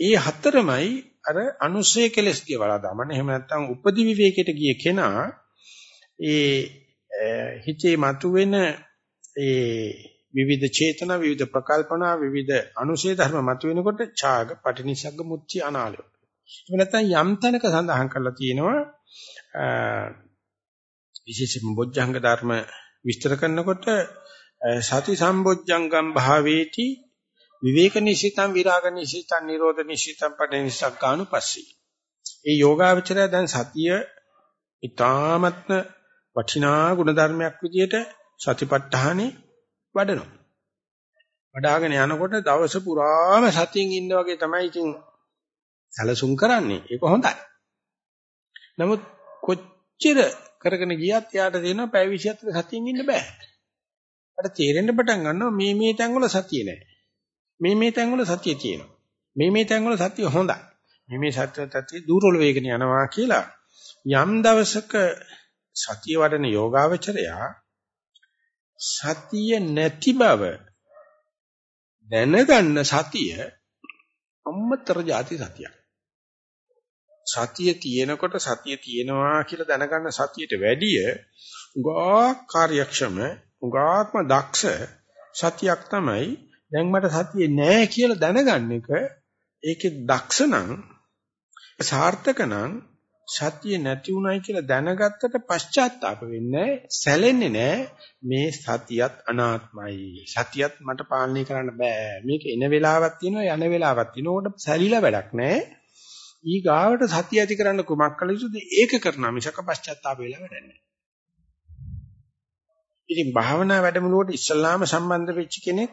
ඒ හතරමයි අර අනුසය කෙලස් කියලා දාමන. එහෙම නැත්නම් උපදි විවේකයට ගිය කෙනා ඒ හිතේ මතුවෙන ඒ විවිධ චේතනා විවිධ ප්‍රකල්පනා විවිධ අනුශේ ධර්ම මතුවෙනකොට ඡාග පටිනිසග්ග මුච්චි අනාලය. එහෙම නැත්නම් යම් තැනක සඳහන් කරලා තියෙනවා විශේෂයෙන්ම බොජ්ජංග ධර්ම විස්තර කරනකොට සති සම්බොජ්ජංගම් භාවේති විවේක නිසිතං විරාග නිසිතං නිරෝධ නිසිතං පටිනිසග්ගානුපස්සී. ඒ යෝගාවචරය දැන් සතිය ඊ타මත්ම වටිනා ගුණ ධර්මයක් විදියට සතිපට්ඨානේ වඩනවා. වඩාගෙන යනකොට දවස පුරාම සතියෙන් ඉන්න වගේ තමයි ඉතින් සැලසුම් කරන්නේ. ඒක හොඳයි. නමුත් කොච්චර කරගෙන ගියත් යාට දෙනවා පැය 24 සතියෙන් ඉන්න බෑ. අර තේරෙන්න පටන් ගන්නවා මේ මේ තැන්වල සතිය නෑ. මේ මේ තැන්වල සතිය තියෙනවා. මේ මේ තැන්වල සතිය හොඳයි. මේ මේ සත්‍ය තත්ත්වය දුර්වල වේගන යනවා කියලා යම් දවසක සතිය වඩන යෝගාවචරයා සතිය නැති බව දැනගන්න සතිය අම්මතර ಜಾති සතියක්. සතිය තියෙනකොට සතිය තියෙනවා කියලා දැනගන්න සතියට වැඩිය උගා කාර්යක්ෂම උගාත්ම දක්ෂ සතියක් තමයි දැන් මට සතියේ නැහැ කියලා දැනගන්න එක. ඒකේ දක්ෂ නම් සාර්ථක නම් සතිය නැති උනායි කියලා දැනගත්තට පශ්චාත්තාප වෙන්නේ සැලෙන්නේ නැහැ මේ සතියත් අනාත්මයි. සතියත් මට පාලනය කරන්න බෑ. මේක එන වෙලාවක් තියෙනවා යන වෙලාවක් තියෙනවා. උඩ සැලිලා වැඩක් නැහැ ඊ ගාවට සතිය ඇති කරන්න කුමක් කළ යුතුද? ඒක කරනා මිසක පශ්චාත්තාප වෙලා වැඩක් නැහැ. ඉතින් භාවනා වැඩමුළුවට ඉස්සල්ලාම සම්බන්ධ වෙච්ච කෙනෙක්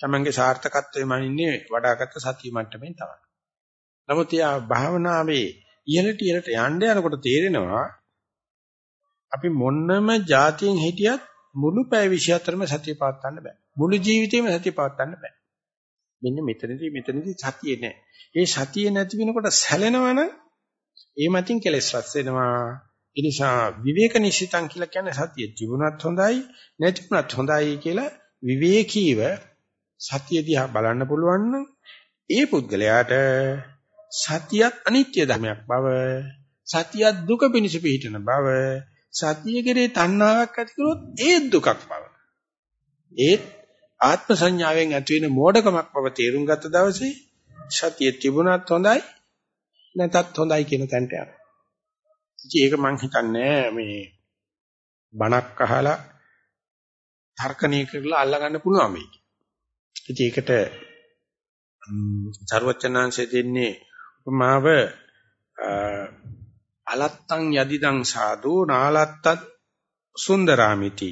තමන්ගේ සාර්ථකත්වය මනින්නේ වඩාගත් සතිය මට්ටමින් තමයි. නමුත් යා භාවනාවේ ඉහළට ඉහළට යන්න යනකොට තේරෙනවා අපි මොන්නම જાතියෙන් හිටියත් මුළු පැය 24ම සතිය පවත්වන්න බෑ. මුළු ජීවිතේම සතිය පවත්වන්න බෑ. මෙන්න මෙතනදී මෙතනදී සතියේ නෑ. ඒ සතිය නැති වෙනකොට සැලෙනවනම් ඒ මතින් කෙලස් රැස් වෙනවා. ඒ නිසා විවේක නිශ්චිතං කියලා කියන්නේ සතිය තිබුණත් හොඳයි නැතිුණත් හොඳයි කියලා විවේකීව සතිය දිහා බලන්න පුළුවන් නම් ඒ පුද්ගලයාට සතියත් අනිත්‍ය ධර්මයක් බව සතියත් දුක පිණිස පිහිටන බව සතිය කෙරේ තණ්හාවක් ඇති කරොත් ඒ දුකක් බව ඒත් ආත්ම සංඥාවෙන් ඇති වෙන මෝඩකමක් බව තේරුම් ගත්ත දවසේ සතිය තිබුණත් හොඳයි නැතත් හොඳයි කියන තැනට යනවා ඉතින් ඒක මං හිතන්නේ මේ බණක් අහලා තර්කණය කරලා අල්ලගන්න පුළුවන් මේක. ඉතින් ඒකට සර්වචනාංශය දෙන්නේ උපමාව අලත්තං යදිදං සාදු නාලත්තත් සුන්දරාමිති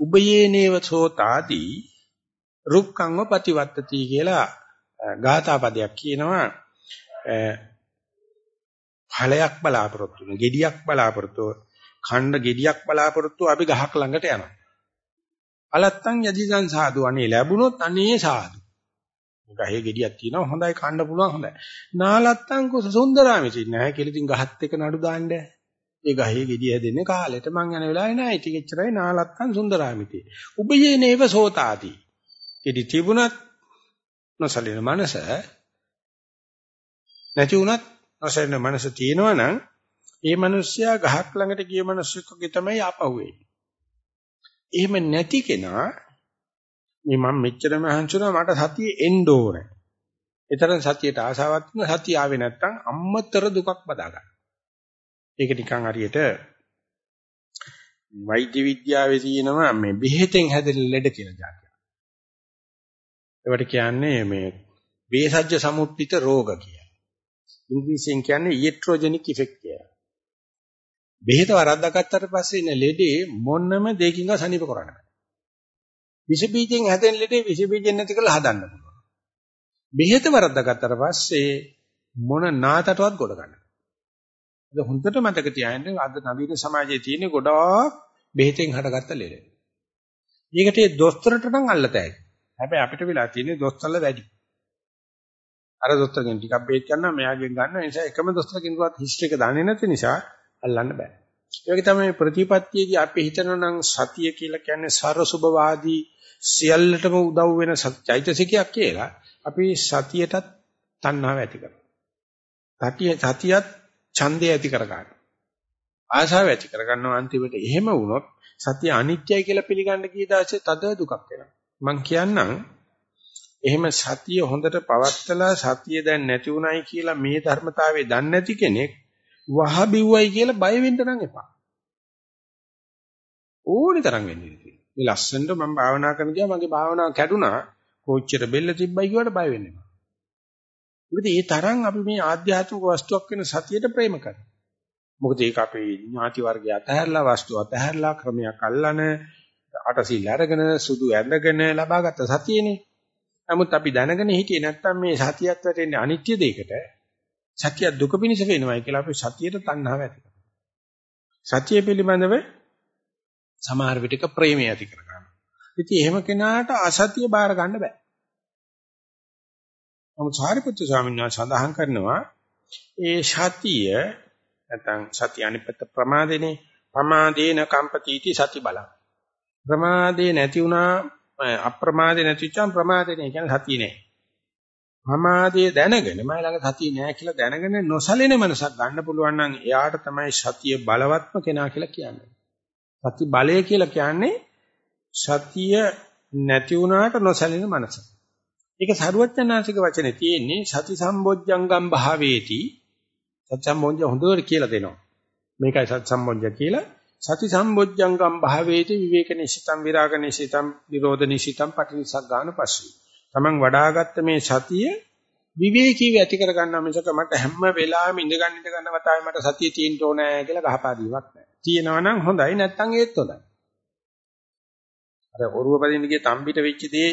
උබයේනේව සෝතාදී රුක්ඛංව ප්‍රතිවත්තති කියලා ගාථා පදයක් කියනවා ඵලයක් බලාපොරොත්තු වෙන gediyak බලාපොරොත්තු ඛණ්ඩ gediyak බලාපොරොත්තු අපි ගහක් ළඟට යනවා අලත්තං යදිදං සාදු අනේ ලැබුණොත් අනේ සාදු ගහේ ගෙඩියක් තියෙනවා හොඳයි කන්න පුළුවන් හොඳයි. නාලත්තං කුස සුන්දරාමිති නැහැ කියලා ඉතින් ගහත් එක නඩු දාන්නේ. ඒ ගහේ ගෙඩිය හැදෙන්නේ කාලෙට මං යන වෙලාවේ නෑ ඉතින් එච්චරයි නාලත්තං සුන්දරාමිති. උබයේ නේව සෝතාති. ගෙඩි තිබුණත් නොසලින මනස නැති වුණත් නොසලින මනස තියෙනවා නම් ඒ මිනිස්සයා ගහක් ළඟට ගිය මිනිස්සෙක්ගේ තමයි ආපහු එන්නේ. එහෙම නැති කෙනා මේ මම මෙච්චර මහන්සිුණා මට සතිය එන්න ඕනේ. ඒතරම් සතියට ආසාවක් තියෙන සතිය ආවේ නැත්තම් අම්මතර දුකක් බදා ගන්න. ඒක නිකන් හරියට වෛද්‍ය විද්‍යාවේ තියෙනවා මේ බෙහෙතෙන් හැදෙන ලෙඩ කියලා જાතියක්. ඒවට කියන්නේ මේ වේසජ්‍ය සමුප්පිත රෝග කියලා. ඉංග්‍රීසියෙන් කියන්නේ ඊට්‍රොජෙනික් ඉෆෙක්ට් කියලා. බෙහෙත වරද්දාගත්තට පස්සේ ඉන්න ලෙඩේ මොනම දෙයකින්වත් සනීප කරන්න බෑ. විස බීජෙන් හැදෙන ලෙඩේ විස බීජෙන් නැති කරලා හදන්න පුළුවන්. බෙහෙත වරද්දාගත්තට පස්සේ මොන නාතටවත් ගොඩ ගන්න. ඒක හොඳට මතක තියාගන්න අද නවීන සමාජයේ තියෙන ගොඩාක් බෙහෙතෙන් හටගත්ත ලෙඩ. ඒකට ඒ දොස්තරට නම් අල්ලතයි. හැබැයි අපිට වෙලා තියෙන්නේ දොස්තරල වැඩි. අර දොස්තරගෙන් ටිකක් බේත් ගන්නවා මෙයාගෙන් ගන්න නිසා එකම දොස්තරකින්වත් හිස්ටරි එක දන්නේ නැති නිසා අල්ලන්න බෑ. ඒ වගේ තමයි ප්‍රතිපත්තියේදී අපි හිතනවා නම් සතිය කියලා කියන්නේ සරසුභවාදී සියල්ලටම උදව් වෙන චෛතසිකයක් කියලා. අපි සතියටත් තණ්හාව ඇති කරනවා. සතිය සතියත් ඡන්දය ඇති කර ගන්නවා. ආශාව ඇති කර ගන්නවා අන්තිමට එහෙම වුණොත් සතිය අනිත්‍යයි කියලා පිළිගන්න කී දාසේ තද දුකක් වෙනවා. මං කියන්නම් එහෙම සතිය හොඳට පවත්තලා සතිය දැන් නැති උනායි කියලා මේ ධර්මතාවයේ දන්නේ නැති කෙනෙක් වහ බිව්වයි කියලා බය වෙන්න නම් එපා. ඕනි තරම් වෙන්න ඉතින්. මේ ලස්සනට මම භාවනා කරන ගියා මගේ භාවනාව කැඩුනා. කොච්චර බෙල්ල තිබ්බයි කියවට බය වෙන්න එපා. මොකද ඒ තරම් අපි මේ ආධ්‍යාත්මික වස්තුවක් වෙන සතියට ප්‍රේම කරනවා. මොකද ඒක අපේ ඥාති වර්ගය අතහැරලා වස්තු අතහැරලා ක්‍රමයක් අල්ලන අටසිල් අරගෙන සුදු ඇඳගෙන ලබාගත් සතියනේ. නමුත් අපි දැනගෙන හිටියේ නැත්තම් මේ සතියත් වැටෙන්නේ අනිත්‍ය දෙයකට. සතිය දුක පිණිස වෙනවයි කියලා අපි සතියට තණ්හාව ඇති කරනවා. සතිය පිළිබඳව සමහර විටක ප්‍රේමය ඇති කර ගන්නවා. ඉතින් එහෙම කෙනාට අසතිය බාර ගන්න බෑ. නමුත් සාරිපුත්‍ර ස්වාමීන් වහන්සේ සඳහන් කරනවා ඒ සතිය නැත්නම් සතිය අනිපත ප්‍රමාදේනේ ප්‍රමාදේන කම්පතිටි සති බලං. ප්‍රමාදේ නැති වුණා අප්‍රමාදේ නැතිවචම් ප්‍රමාදේ කියන්නේ සතිය නෑ. ප්‍රමාදයේ දැනගෙන මම ළඟ සතිය නෑ කියලා දැනගෙන නොසලෙන මනසක් ගන්න පුළුවන් නම් එයාට තමයි සතිය බලවත්ම කෙනා කියලා කියන්නේ. සති බලය කියලා කියන්නේ සතිය නැති වුණාට නොසලෙන මනස. ඒක සරුවචනාංශික වචනේ තියෙන්නේ සති සම්බොජ්ජංගම් භාවේති. සති සම්බොජ්ජ හොඳට කියලා දෙනවා. මේකයි සති සම්බොජ්ජ කියලා. සති සම්බොජ්ජංගම් භාවේති විවේක නිසිතම් විරාග නිසිතම් නිරෝධ නිසිතම් පටිනිසග්ගාන පස්සී. Taman වඩාගත්ත මේ සතිය විවේකීව ඇති කර ගන්නා මිසක මට හැම වෙලාවෙම ඉඳ ගන්න ඉඳ ගන්න වතාවේ මට සතිය තියෙන්න ඕනේ කියලා ගහපාදීවක් නැහැ. තියෙනවා නම් හොඳයි නැත්නම් ඒත් හොඳයි. අර ඔරුව පදින්න ගිය තම්බිට වෙච්ච දේ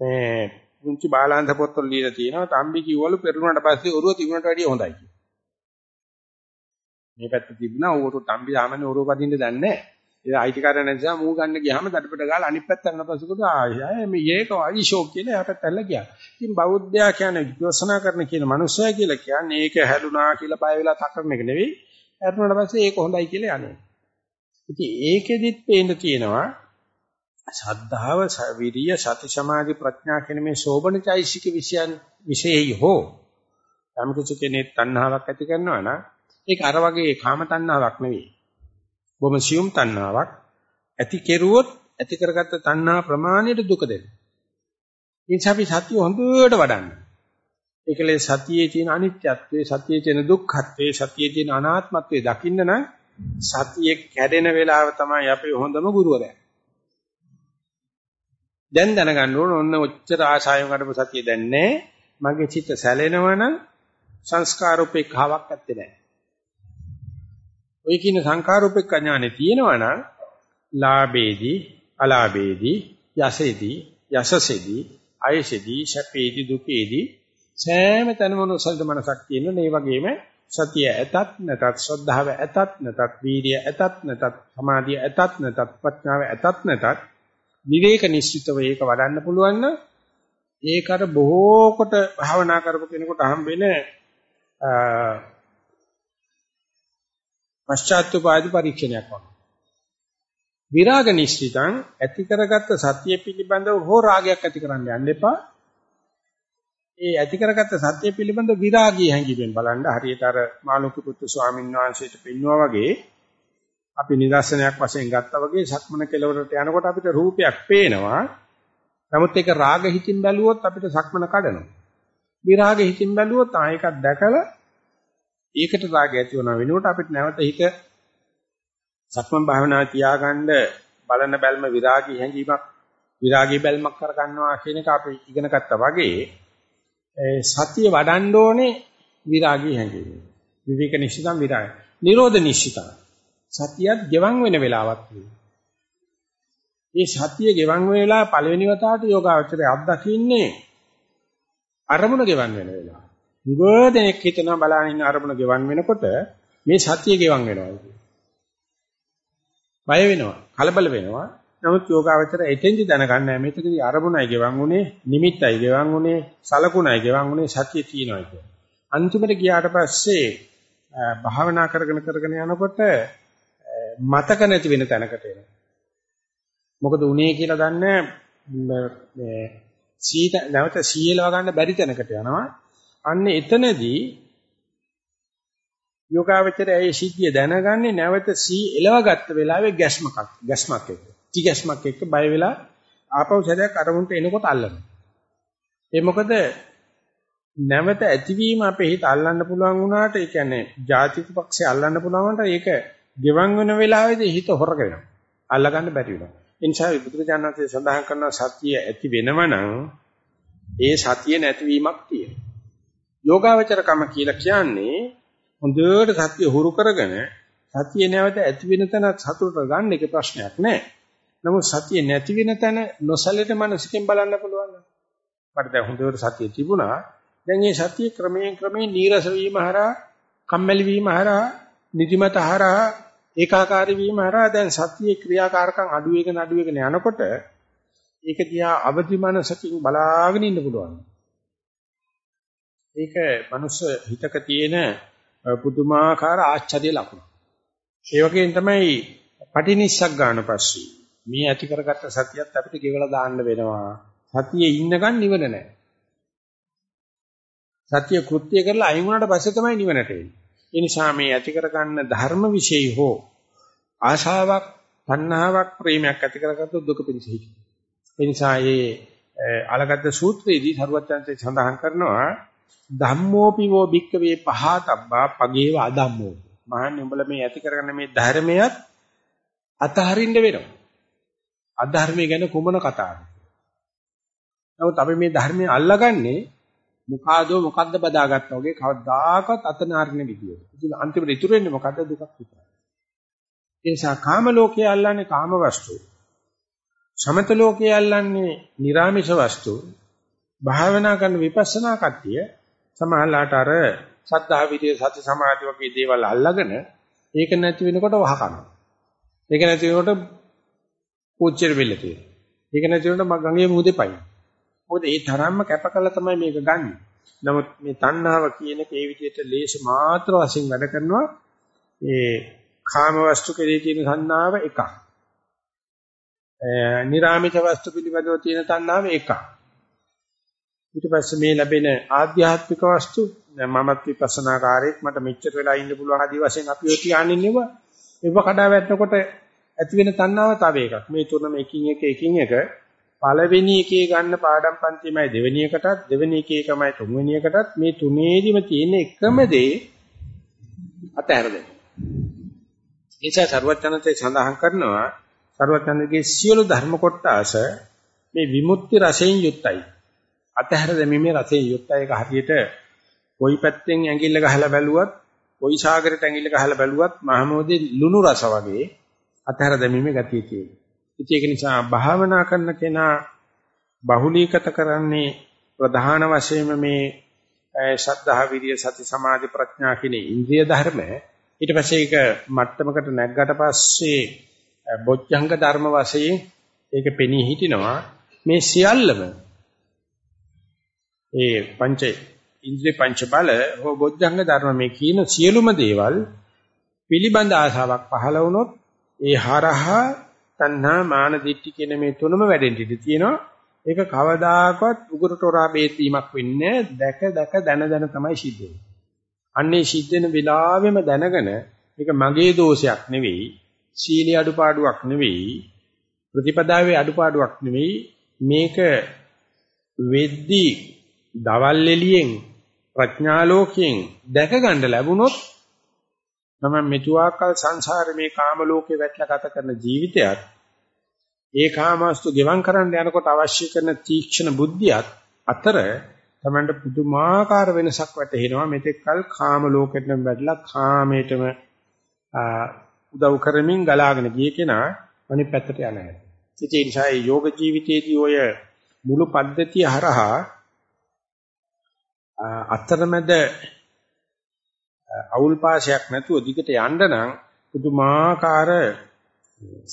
මේ පුංචි බාලාන්ත පොත්වල ලියලා තියෙනවා තම්බි කිව්වලු පෙරුණාට පස්සේ ඔරුව තිබුණට වැඩිය හොඳයි කියලා. මේ පැත්ත තිබුණා ඌට තම්බි සාමාන්‍ය ඔරුව පදින්න දන්නේ නැහැ. ඒ අයිතිකාරය නිසා මූ ගන්න ගියාම දඩපඩ ගාලා අනිත් පැත්ත යන පස්සෙකද ආයෙ මේ ඒක අයිෂෝ කියලා එහා පැත්ත ඇල්ල ගියා. ඉතින් බෞද්ධයා කියන්නේ විශ්වසනා කරන කියන මනුස්සයා කියලා කියන්නේ ඒක හැලුණා කියලා බය වෙලා තකරන එක නෙවෙයි. හැරුණාට පස්සේ ඒක හොඳයි කියලා යන්නේ. ඉතින් ඒකෙදිත් පේන්න තියෙනවා ශ්‍රද්ධාව, විරිය, සති සමාධි ප්‍රඥා කියන මේ සෝබනචෛසික විෂයන් විශේෂයි හෝ යම් කිසි කෙනෙක් තණ්හාවක් ඇති කරනවා නම් ඒක අර වගේ කාම තණ්හාවක් නෙවෙයි. බොහොම සියුම් තණ්හාවක් ඇති කෙරුවොත් ඇති කරගත්ත තණ්හා ප්‍රමාණයට දුක දෙනවා. ඒ නිසා අපි සතිය හොඳට වඩන්න. ඒකලේ සතියේ තියෙන අනිත්‍යත්වයේ සතියේ තියෙන දුක්ඛත්වයේ සතියේ තියෙන අනාත්මත්වයේ දකින්න නම් සතියේ කැඩෙන වෙලාව තමයි අපේ හොඳම ගුරුවරයා. දැන් දැනගන්න ඕන ඔන්න ඔච්චර ආශාවෙන් කරපු සතිය දැන් නැහැ. මගේ චිත්ත සැලෙනවනම් සංස්කාර උපේක්ෂාවක් ඇත්තේ නැහැ. ඔය කියන සංඛාරූපෙක ඥානෙ තියෙනවා නම් ලාභේදී අලාභේදී යසෙදී යසසෙදී අයසෙදී සැපේදී දුකේදී සෑම තැනම නොසල්ද මනසක් තියෙන මේ වගේම සතිය ඇතත් නැතත් ශ්‍රද්ධාව ඇතත් නැතත් වීර්ය ඇතත් නැතත් සමාධිය ඇතත් නැතත් ප්‍රඥාව ඇතත් නැතත් විවේක නිශ්චිතව ඒක වඩන්න පුළුවන් නම් ඒකට බොහෝ කොට භාවනා කරපු කෙනෙකුට හම්බෙන පශ්චාත්තුපාදී පරීක්ෂණයක් වගේ. විරාග නිශ්චිතං ඇති කරගත්ත සත්‍ය පිළිබඳව හෝ රාගයක් ඇති කරන්න යන්න එපා. ඒ ඇති කරගත්ත සත්‍ය පිළිබඳ විරාගී හැඟීමෙන් බලන්න හරියට අර මාළුක පුත්තු ස්වාමීන් වහන්සේට පෙන්වුවා වගේ අපි නිදර්ශනයක් වශයෙන් ගත්තා වගේ සක්මන කෙලවරට යනකොට අපිට රූපයක් පේනවා. නමුත් ඒක රාග හිතින් බැලුවොත් අපිට සක්මන කඩනවා. විරාග හිතින් බැලුවොත් ආයෙකක් දැකලා ඒකට රාගය ඇති වෙන වෙනුවට අපිට නැවත හිත සක්මන් භාවනාව තියාගන්න බලන බැල්ම විරාගී හැඟීමක් විරාගී බැල්මක් කරගන්නවා කියන එක අපි ඉගෙන ගත්තා වගේ සතිය වඩන්න ඕනේ විරාගී හැඟීම. විවේක නිශ්චිතම් විරාගය. නිරෝධ නිශ්චිතම්. සතියත් ගෙවන් වෙන වෙලාවක් තියෙනවා. මේ සතිය ගෙවන් වෙන වෙලාව පළවෙනි වතාවට යෝගාවචරය අත්දකින්නේ අරමුණ ගෙවන් වෙන වෙලාව. ගොඩනෙක් හිතනවා බලන ඉන්න අරමුණ ගෙවන් වෙනකොට මේ සතිය ගෙවන් වෙනවා කියන්නේ. බය වෙනවා, කලබල වෙනවා. නමුත් යෝගාවචරය එතෙන්දි දැනගන්නේ මෙතනදී අරමුණයි ගෙවන් උනේ, නිමිත්තයි ගෙවන් උනේ, සලකුණයි ගෙවන් උනේ සතිය තියෙනවා කියන්නේ. අන්තිමට ගියාට පස්සේ භාවනා කරගෙන කරගෙන යනකොට මතක නැති වෙන තැනකට එනවා. මොකද උනේ කියලා දන්නේ මේ සීත නැවත සීලව ගන්න බැරි තැනකට යනවා. අන්න එතනදී යෝගාවචරය ඒ සිද්ධිය දැනගන්නේ නැවත සී එලවගත්ත වෙලාවේ ගැස්මක් ගැස්මක් එක්ක. ටි ගැස්මක් එක්ක බය වෙලා ආපහු සැරයක් අරමුණට එනකොට අල්ලනවා. ඒ මොකද නැවත ඇතිවීම අපේ හිත අල්ලන්න පුළුවන් වුණාට ඒ කියන්නේ ජාතික පක්ෂය අල්ලන්න පුළුවන් වුණාට ඒක ගෙවන් වෙන වෙලාවේදී හිත හොර කරනවා. අල්ලගන්න බැරි වෙනවා. ඒ නිසා බුදුරජාණන්සේ සඳහන් කරන සතිය ඇති වෙනවනම් ඒ සතිය නැතිවීමක් තියෙනවා. යෝගාවචරකම කියලා කියන්නේ හොඳට සතිය හුරු කරගෙන සතිය නැවත ඇති වෙන තැන සතුටට ගන්න එක ප්‍රශ්නයක් නෑ. නමුත් සතිය නැති වෙන තැන නොසලෙට මනසකින් බලන්න පුළුවන්. මට දැන් හොඳට සතිය තිබුණා. දැන් මේ සතිය ක්‍රමයෙන් ක්‍රමයෙන් නීරස වීම හරහා, කම්මැලි වීම හරහා, නිදිමත හරහා, ඒකාකාරී වීම හරහා දැන් සතියේ ක්‍රියාකාරකම් අඩු වෙගෙන අඩු වෙගෙන යනකොට ඒක දිහා අවදි මනසකින් බලාගෙන ඉන්න පුළුවන්. ඒක මනුස්ස හිතක තියෙන පුදුමාකාර ආශ්චර්ය ලකුණ. ඒ වගේම තමයි පටිනිස්සක් ගන්න පස්සේ මේ ඇති කරගත්ත සතියත් අපිට ගෙවලා දාන්න වෙනවා. සතියේ ඉන්නකන් නිවන නැහැ. සතිය කෘත්‍ය කරලා අයින් වුණාට පස්සේ තමයි නිවනට එන්නේ. ඒ නිසා මේ ඇති කරගන්න ධර්ම વિશેයි හෝ ආශාවක්, තණ්හාවක්, ප්‍රේමයක් ඇති කරගත්තොත් දුක පිණිස හිටියි. ඒ නිසා මේ අලගද්ද සූත්‍රයේදී සරුවචන්සේ සඳහන් කරනවා ධම්මෝපි වෝ භික්කවේ පහතබ්බා පගේව අදම්මෝ. මහන්නේ උඹලා මේ ඇති කරගන්න මේ ධර්මයත් අතහරින්න වෙනවා. අධර්මය ගැන කුමන කතාවද? නමුත් අපි මේ ධර්මය අල්ලගන්නේ මොකාදෝ මොකද්ද බදාගත්තා වගේ කවදාකවත් අතනාරින විදියට. ඉතින් අන්තිමට ඉතුරු වෙන්නේ මොකද්ද දුකක් විතරයි. ඒ නිසා කාම ලෝකයේ අල්ලන්නේ කාම වස්තු. සමත ලෝකයේ අල්ලන්නේ නිර්ාමිෂ වස්තු. භාවනා කරන විපස්සනා කට්ටිය සමහරලාට අර සද්ධා විදියේ සති සමාධි වගේ දේවල් අල්ලගෙන ඒක නැති වෙනකොට වහ කරනවා. ඒක නැති වෙනකොට පොච්චර වෙල්ල තියෙනවා. ඒක නැති වෙනකොට මම ගඟේ මුහුදේ පයින්. මොකද ඒ තරම්ම කැප කළා තමයි මේක ගන්නෙ. නමුත් මේ තණ්හාව කියන එක ඒ විදිහට ලේෂ මාත්‍ර වශයෙන් වැඩ කරනවා. ඒ කාම වස්තු කෙරේ තියෙන තණ්හාව එකක්. නිරාමිත වස්තු පිළිබඳව තියෙන තණ්හාව එකක්. ඊට පස්සේ මේ ලැබෙන ආධ්‍යාත්මික වස්තු මමත් විපස්සනා කාර්යයක් මට මෙච්චර වෙලා ඉන්න පුළුවන් ආදි වශයෙන් අපි ඔය තියාගෙන ඉන්නවා ඒව කඩා වැටෙනකොට ඇති වෙන තණ්හාව තව එකක් මේ තුනම එකින් එක එකින් එක පළවෙනි එකේ ගන්න පාඩම් පන්තිමයි දෙවෙනි එකටත් දෙවෙනි එකේ එකමයි තුන්වෙනි එකටත් මේ තුනේදිම තියෙන එකම දේ අතහැර දෙන්න. එනිසා ਸਰවඥන්තේ සඳහන් කරනවා ਸਰවඥන්ගේ සියලු ධර්ම කොටස මේ විමුක්ති රසයෙන් යුක්තයි. අතහැර දැමීමේ රසයෙන් යුක්තයි. ඒක හරියට කොයි පැත්තෙන් ඇඟිල්ල ගහලා බැලුවත්, කොයි සාගරයට ඇඟිල්ල ගහලා බැලුවත් මහමෝදේ ලුණු රස වගේ අතහැර දැමීමේ ගතිය තියෙනවා. ඉතින් ඒක නිසා භාවනා කරන කෙනා බහුලීකත කරන්නේ ප්‍රධාන වශයෙන්ම මේ ශද්ධා විරිය සති සමාධි ප්‍රඥා කියන ඉන්ද්‍රිය ධර්ම ඊට පස්සේ ඒක මට්ටමකට නැග්ගට පස්සේ බොජ්ජංග ධර්ම වශයෙන් ඒක පෙනී හිටිනවා මේ සියල්ලම ඒ පංච ඉන්ද්‍රිය පංච බල හෝ බොජ්ජංග ධර්ම මේ කියන සියලුම දේවල් පිළිබඳ ආසාවක් පහළ වුණොත් ඒ හරහා තණ්හා මාන දිට්ඨි කියන මේ තුනම වැඩෙන්න ඉඩ තියෙනවා. ඒක කවදාකවත් උගුරට හොරා බේත් වීමක් වෙන්නේ දැක දැක දන දන තමයි සිද්ධ වෙන්නේ. අන්නේ සිද්ධ වෙන වෙලාවෙම දැනගෙන මේක මගේ දෝෂයක් නෙවෙයි, සීලී අඩුපාඩුවක් නෙවෙයි, ප්‍රතිපදාවේ අඩුපාඩුවක් නෙවෙයි. මේක වෙද්දී දවල් එළියෙන් ප්‍රඥාලෝකයෙන් දැක ගන්න ලැබුණොත් මම මෙතුආකල් සංසාරේ මේ කාම ලෝකේ වැටලා ගත කරන ජීවිතයත් ඒ කාමවස්තු ගෙවම් කරන්න යනකොට අවශ්‍ය කරන තීක්ෂණ බුද්ධියත් අතර තමන්ට පුදුමාකාර වෙනසක් වැටහෙනවා මෙතෙක් කල කාම ලෝකෙටම වැටලා කාමයටම උදව් කරමින් ගලාගෙන ගිය කෙනා අනිත් පැත්තට යන හැටි. ඒ නිසා යෝග ජීවිතයේදී ඔය මුළු පද්ධතිය හරහා අතරමැද අවුල් පාසයක් නැතුව දිගට යන්න නම් පුදුමාකාර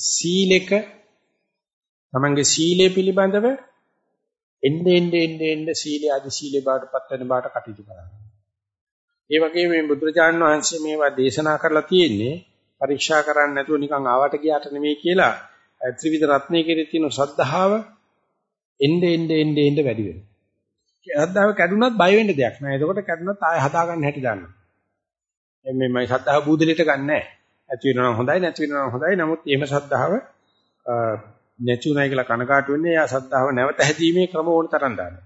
සීලෙක තමන්ගේ සීලය පිළිබඳව එන්නේ එන්නේ එන්නේ එන්නේ සීලය අධි සීලේ බාටපත් වෙන බාට කටයුතු කරන්න. ඒ වගේම මේ බුදුරජාණන් වහන්සේ මේවා දේශනා කරලා තියෙන්නේ පරීක්ෂා කරන්න නැතුව නිකන් ආවට ගියාට නෙමෙයි කියලා ත්‍රිවිධ රත්නයේ කෙරේ තියෙන ශ්‍රද්ධාව එන්නේ එන්නේ එන්නේ එන්නේ වැඩි වෙනවා. ශ්‍රද්ධාව කැඩුනත් බය වෙන්න දෙයක් නෑ. එතකොට කැඩුනත් ආයෙ හදාගන්න හැටි දන්නවා. මේ මම ශ්‍රද්ධාව බූදලිට ගන්නෑ. ඇති වෙනවා නම් හොඳයි නැති වෙනවා නම් හොඳයි. නමුත් එහෙම ශ්‍රද්ධාව නැති උනායි කියලා කනකාටු වෙන්නේ එයා ශ්‍රද්ධාව නැවත හැදීමේ ක්‍රම ඕන තරම් දානවා.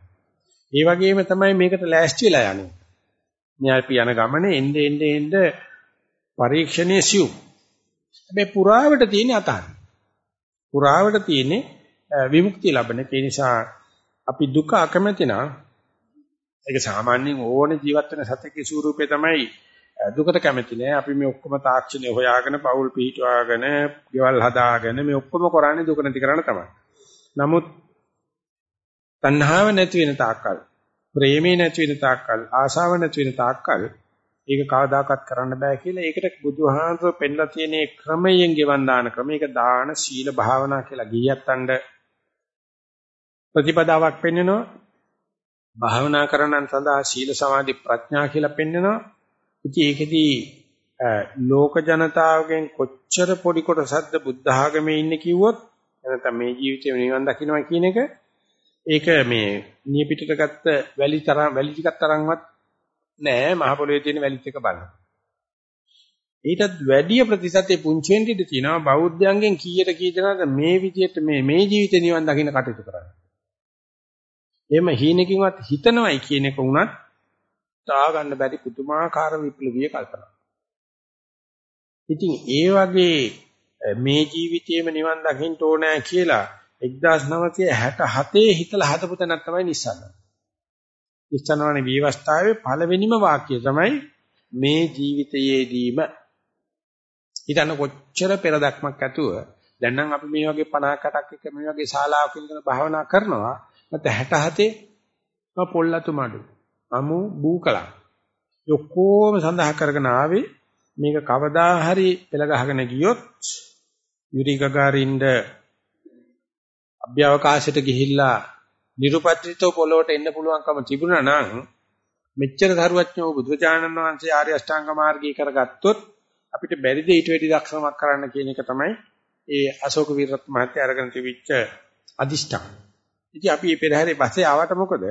ඒ වගේම තමයි මේකට ලෑස්ති වෙලා යන්නේ. මේ අපි යන ගමනේ එnde ende ende පරීක්ෂණයේ සිව්. හැබැයි පුරාවට තියෙන අතහරින. පුරාවට තියෙන්නේ විමුක්තිය ලබන. ඒ නිසා අපි දුක අකමැති නම් ඒක සාමාන්‍යයෙන් ඕනේ ජීවත් වෙන සතෙක්ගේ ස්වරූපේ තමයි දුකට කැමති නෑ. අපි මේ ඔක්කොම තාක්ෂණය හොයාගෙන පවුල් පිහිටවාගෙන, ගෙවල් හදාගෙන මේ ඔක්කොම කරන්නේ දුක නැති කරන්න තමයි. නමුත් තණ්හාව නැති වෙන තාක්කල්, ප්‍රේමේ නැති වෙන තාක්කල්, ආශාව නැති වෙන තාක්කල් ඒක කවදාකවත් කරන්න බෑ කියලා ඒකට බුදුහාමර පෙන්නලා තියෙන ක්‍රමයෙන් ගෙවන් දාන ක්‍රම. ඒක දාන, සීල, භාවනා කියලා ගියත්තන්ඩ ප්‍රතිපදාවක් පෙන්වනවා. භාවනා කරනන් සඳහා සීල සමාධි ප්‍රඥා කියලා පෙන්වනවා. ඉතින් ඒකෙදී ලෝක ජනතාවගෙන් කොච්චර පොඩි කොටසක්ද බුද්ධ ආගමේ ඉන්නේ කිව්වොත් නැත්නම් මේ ජීවිතේ නිවන් දකින්නවා කියන එක ඒක මේ නියපිටට ගත්ත වැලි තරම් වැලි ටිකක් තරම්වත් නෑ මහ පොළොවේ තියෙන වැලි ටික බලන්න. ඊටත් වැඩි ප්‍රතිශතයේ පුංචෙන් ඉඳ තියෙනවා බෞද්ධයන්ගෙන් කීයට කී දෙනාද මේ විදිහට මේ මේ ජීවිතේ නිවන් දකින්න කටයුතු කරන්නේ. එහෙම හීනකින්වත් හිතනවයි කියන එක උනත් තා ගන්න බැරි පුදුමාකාර විප්ලවීය කල්පනා. ඉතින් ඒ වගේ මේ ජීවිතයේම නිවන් දකින්න ඕනෑ කියලා 1967 හිතලා හදපු තැනක් තමයි නිස්සන්න. නිස්සන්නවනේ විවස්ථාවේ පළවෙනිම වාක්‍යය තමයි මේ ජීවිතයේදීම හිතන්න කොච්චර පෙරදක්මක් ඇතුව දැන් නම් අපි මේ වගේ 50කටක් එක මේ වගේ ශාලාවක ඉඳලා භාවනා කරනවා නැත්නම් 67 පොල්ලතු මඩු අමු බූකලක්. ඔක්කොම සඳහා කරගෙන ආවේ මේක කවදා හරි පෙළ ගහගෙන ගියොත් යුරි ගගාරින්ද අභ්‍යවකාශයට ගිහිල්ලා නිරුපත්‍රිතව පොළොවට එන්න පුළුවන්කම තිබුණා නම් මෙච්චර දරුවඥෝ බුදුචානන් වහන්සේ ආර්ය අෂ්ටාංග මාර්ගය කරගත්තොත් අපිට බැරිද ඊට වැඩි දක්ෂමක් කරන්න කියන එක තමයි ඒ අශෝක වීරරත් මහත්තයා අරගෙන තිබිච්ච අදිෂ්ඨාන. ඉතින් අපි මේ පෙරහැරේ පස්සේ ආවට මොකද?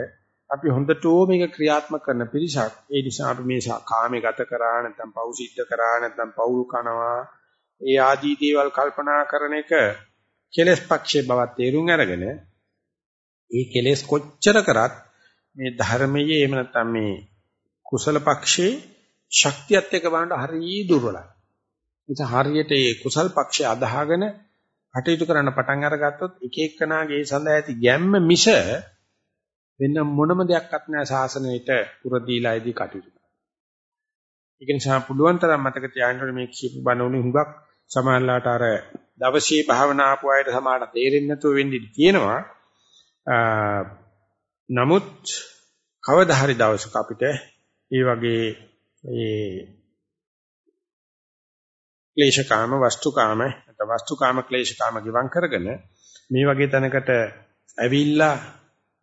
අපි හොඳටෝ මේක ක්‍රියාත්මක කරන පිරිසක්. ඒ නිසා අපි මේ කාමේ ගත කරා නැත්නම් පව් සිද්ධ කරා නැත්නම් පවුල් කනවා ඒ ආදී දේවල් කල්පනා කරන එක කෙලස් පක්ෂේ බවත් තේරුම් අරගෙන ඒ කෙලස් කොච්චර කරත් මේ ධර්මයේ එහෙම නැත්නම් මේ කුසල පක්ෂේ ශක්තියත් එක්ක බලනට හරිය දුර්වලයි. නිසා හරියට මේ කුසල් පක්ෂය අදහගෙන කටයුතු කරන්න පටන් අරගත්තොත් එක එක්කනාගේ සඳහා ඇති ගැම්ම මිස වෙන මොනම දෙයක්වත් නැහැ ශාසනයට පුර දීලායිදී කටයුතු කරන්න. ඒක නිසා පුළුවන් තරම් මතක තියාගන්න මේ කියපු බණෝනි හුඟක් සමානලාට අර දවසේ භාවනා ආපු අයට සමානට තේරෙන්නේ නැතුව වෙන්නේ තියෙනවා. නමුත් කවදා හරි දවසක අපිට මේ වගේ ඒ ක්ලේශකාම වස්තුකාම නැත්නම් වස්තුකාම ක්ලේශකාම ගිවන් කරගෙන මේ වගේ තැනකට ඇවිල්ලා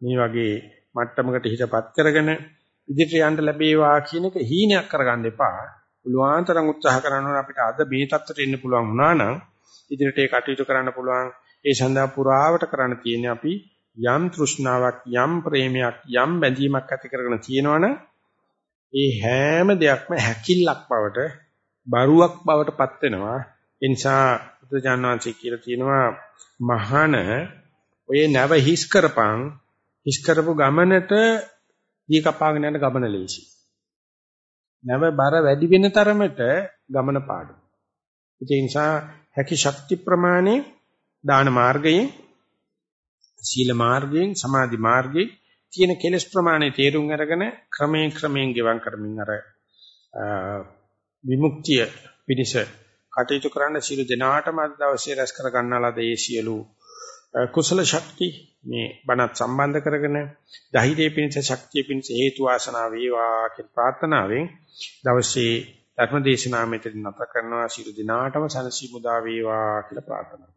මේ වගේ මට්ටමකට හිතපත් කරගෙන ඉදිරියට යන්න ලැබේවා කියන එක හීනයක් කරගන්න එපා. පුළුවන් තරම් උත්සාහ කරනවා අපිට අද මේ තත්ත්වයට එන්න පුළුවන් වුණා නම් ඉදිරියට ඒ කටයුතු කරන්න පුළුවන්. ඒ සඳහා පුරාවට කරන්න තියෙන්නේ අපි යම් තෘෂ්ණාවක් යම් ප්‍රේමයක් යම් බැඳීමක් ඇති කරගෙන තියෙනවනම් ඒ හැම දෙයක්ම හැකිල්ලක් බවට බරුවක් බවට පත් වෙනවා. ඒ නිසා බුදුජානනාංශය කියලා තියෙනවා මහාන ඔය නැව හිස් කරපන් හිස් කරපු ගමනට දී කපාගෙන යන ගමන ලේසි. නැව බර වැඩි වෙන තරමට ගමන පාඩු. ඒ නිසා හැකි ශක්ති ප්‍රමාණය දාන මාර්ගයෙන් සීල මාර්ගයෙන් සමාධි මාර්ගයෙන් තියෙන කෙලස් ප්‍රමාණය තේරුම් අරගෙන ක්‍රමයෙන් ක්‍රමයෙන් ගෙවම් කරමින් අර විමුක්තිය පිණිස කටයුතු කරන්න සියලු දෙනාටම අද දවසේ රැස් කර ගන්නාලාද ඒ සියලු කුසල ශක්ති මේ බණත් සම්බන්ධ කරගෙන ධෛර්යය පිණිස ශක්තිය පිණිස හේතු වාසනා වේවා කියන ප්‍රාර්ථනාවෙන් දවසේ ධර්ම දේශනාව මෙතන නැත කරනවා. සියලු දිනාටම සනසි මුදා වේවා කියලා ප්‍රාර්ථනා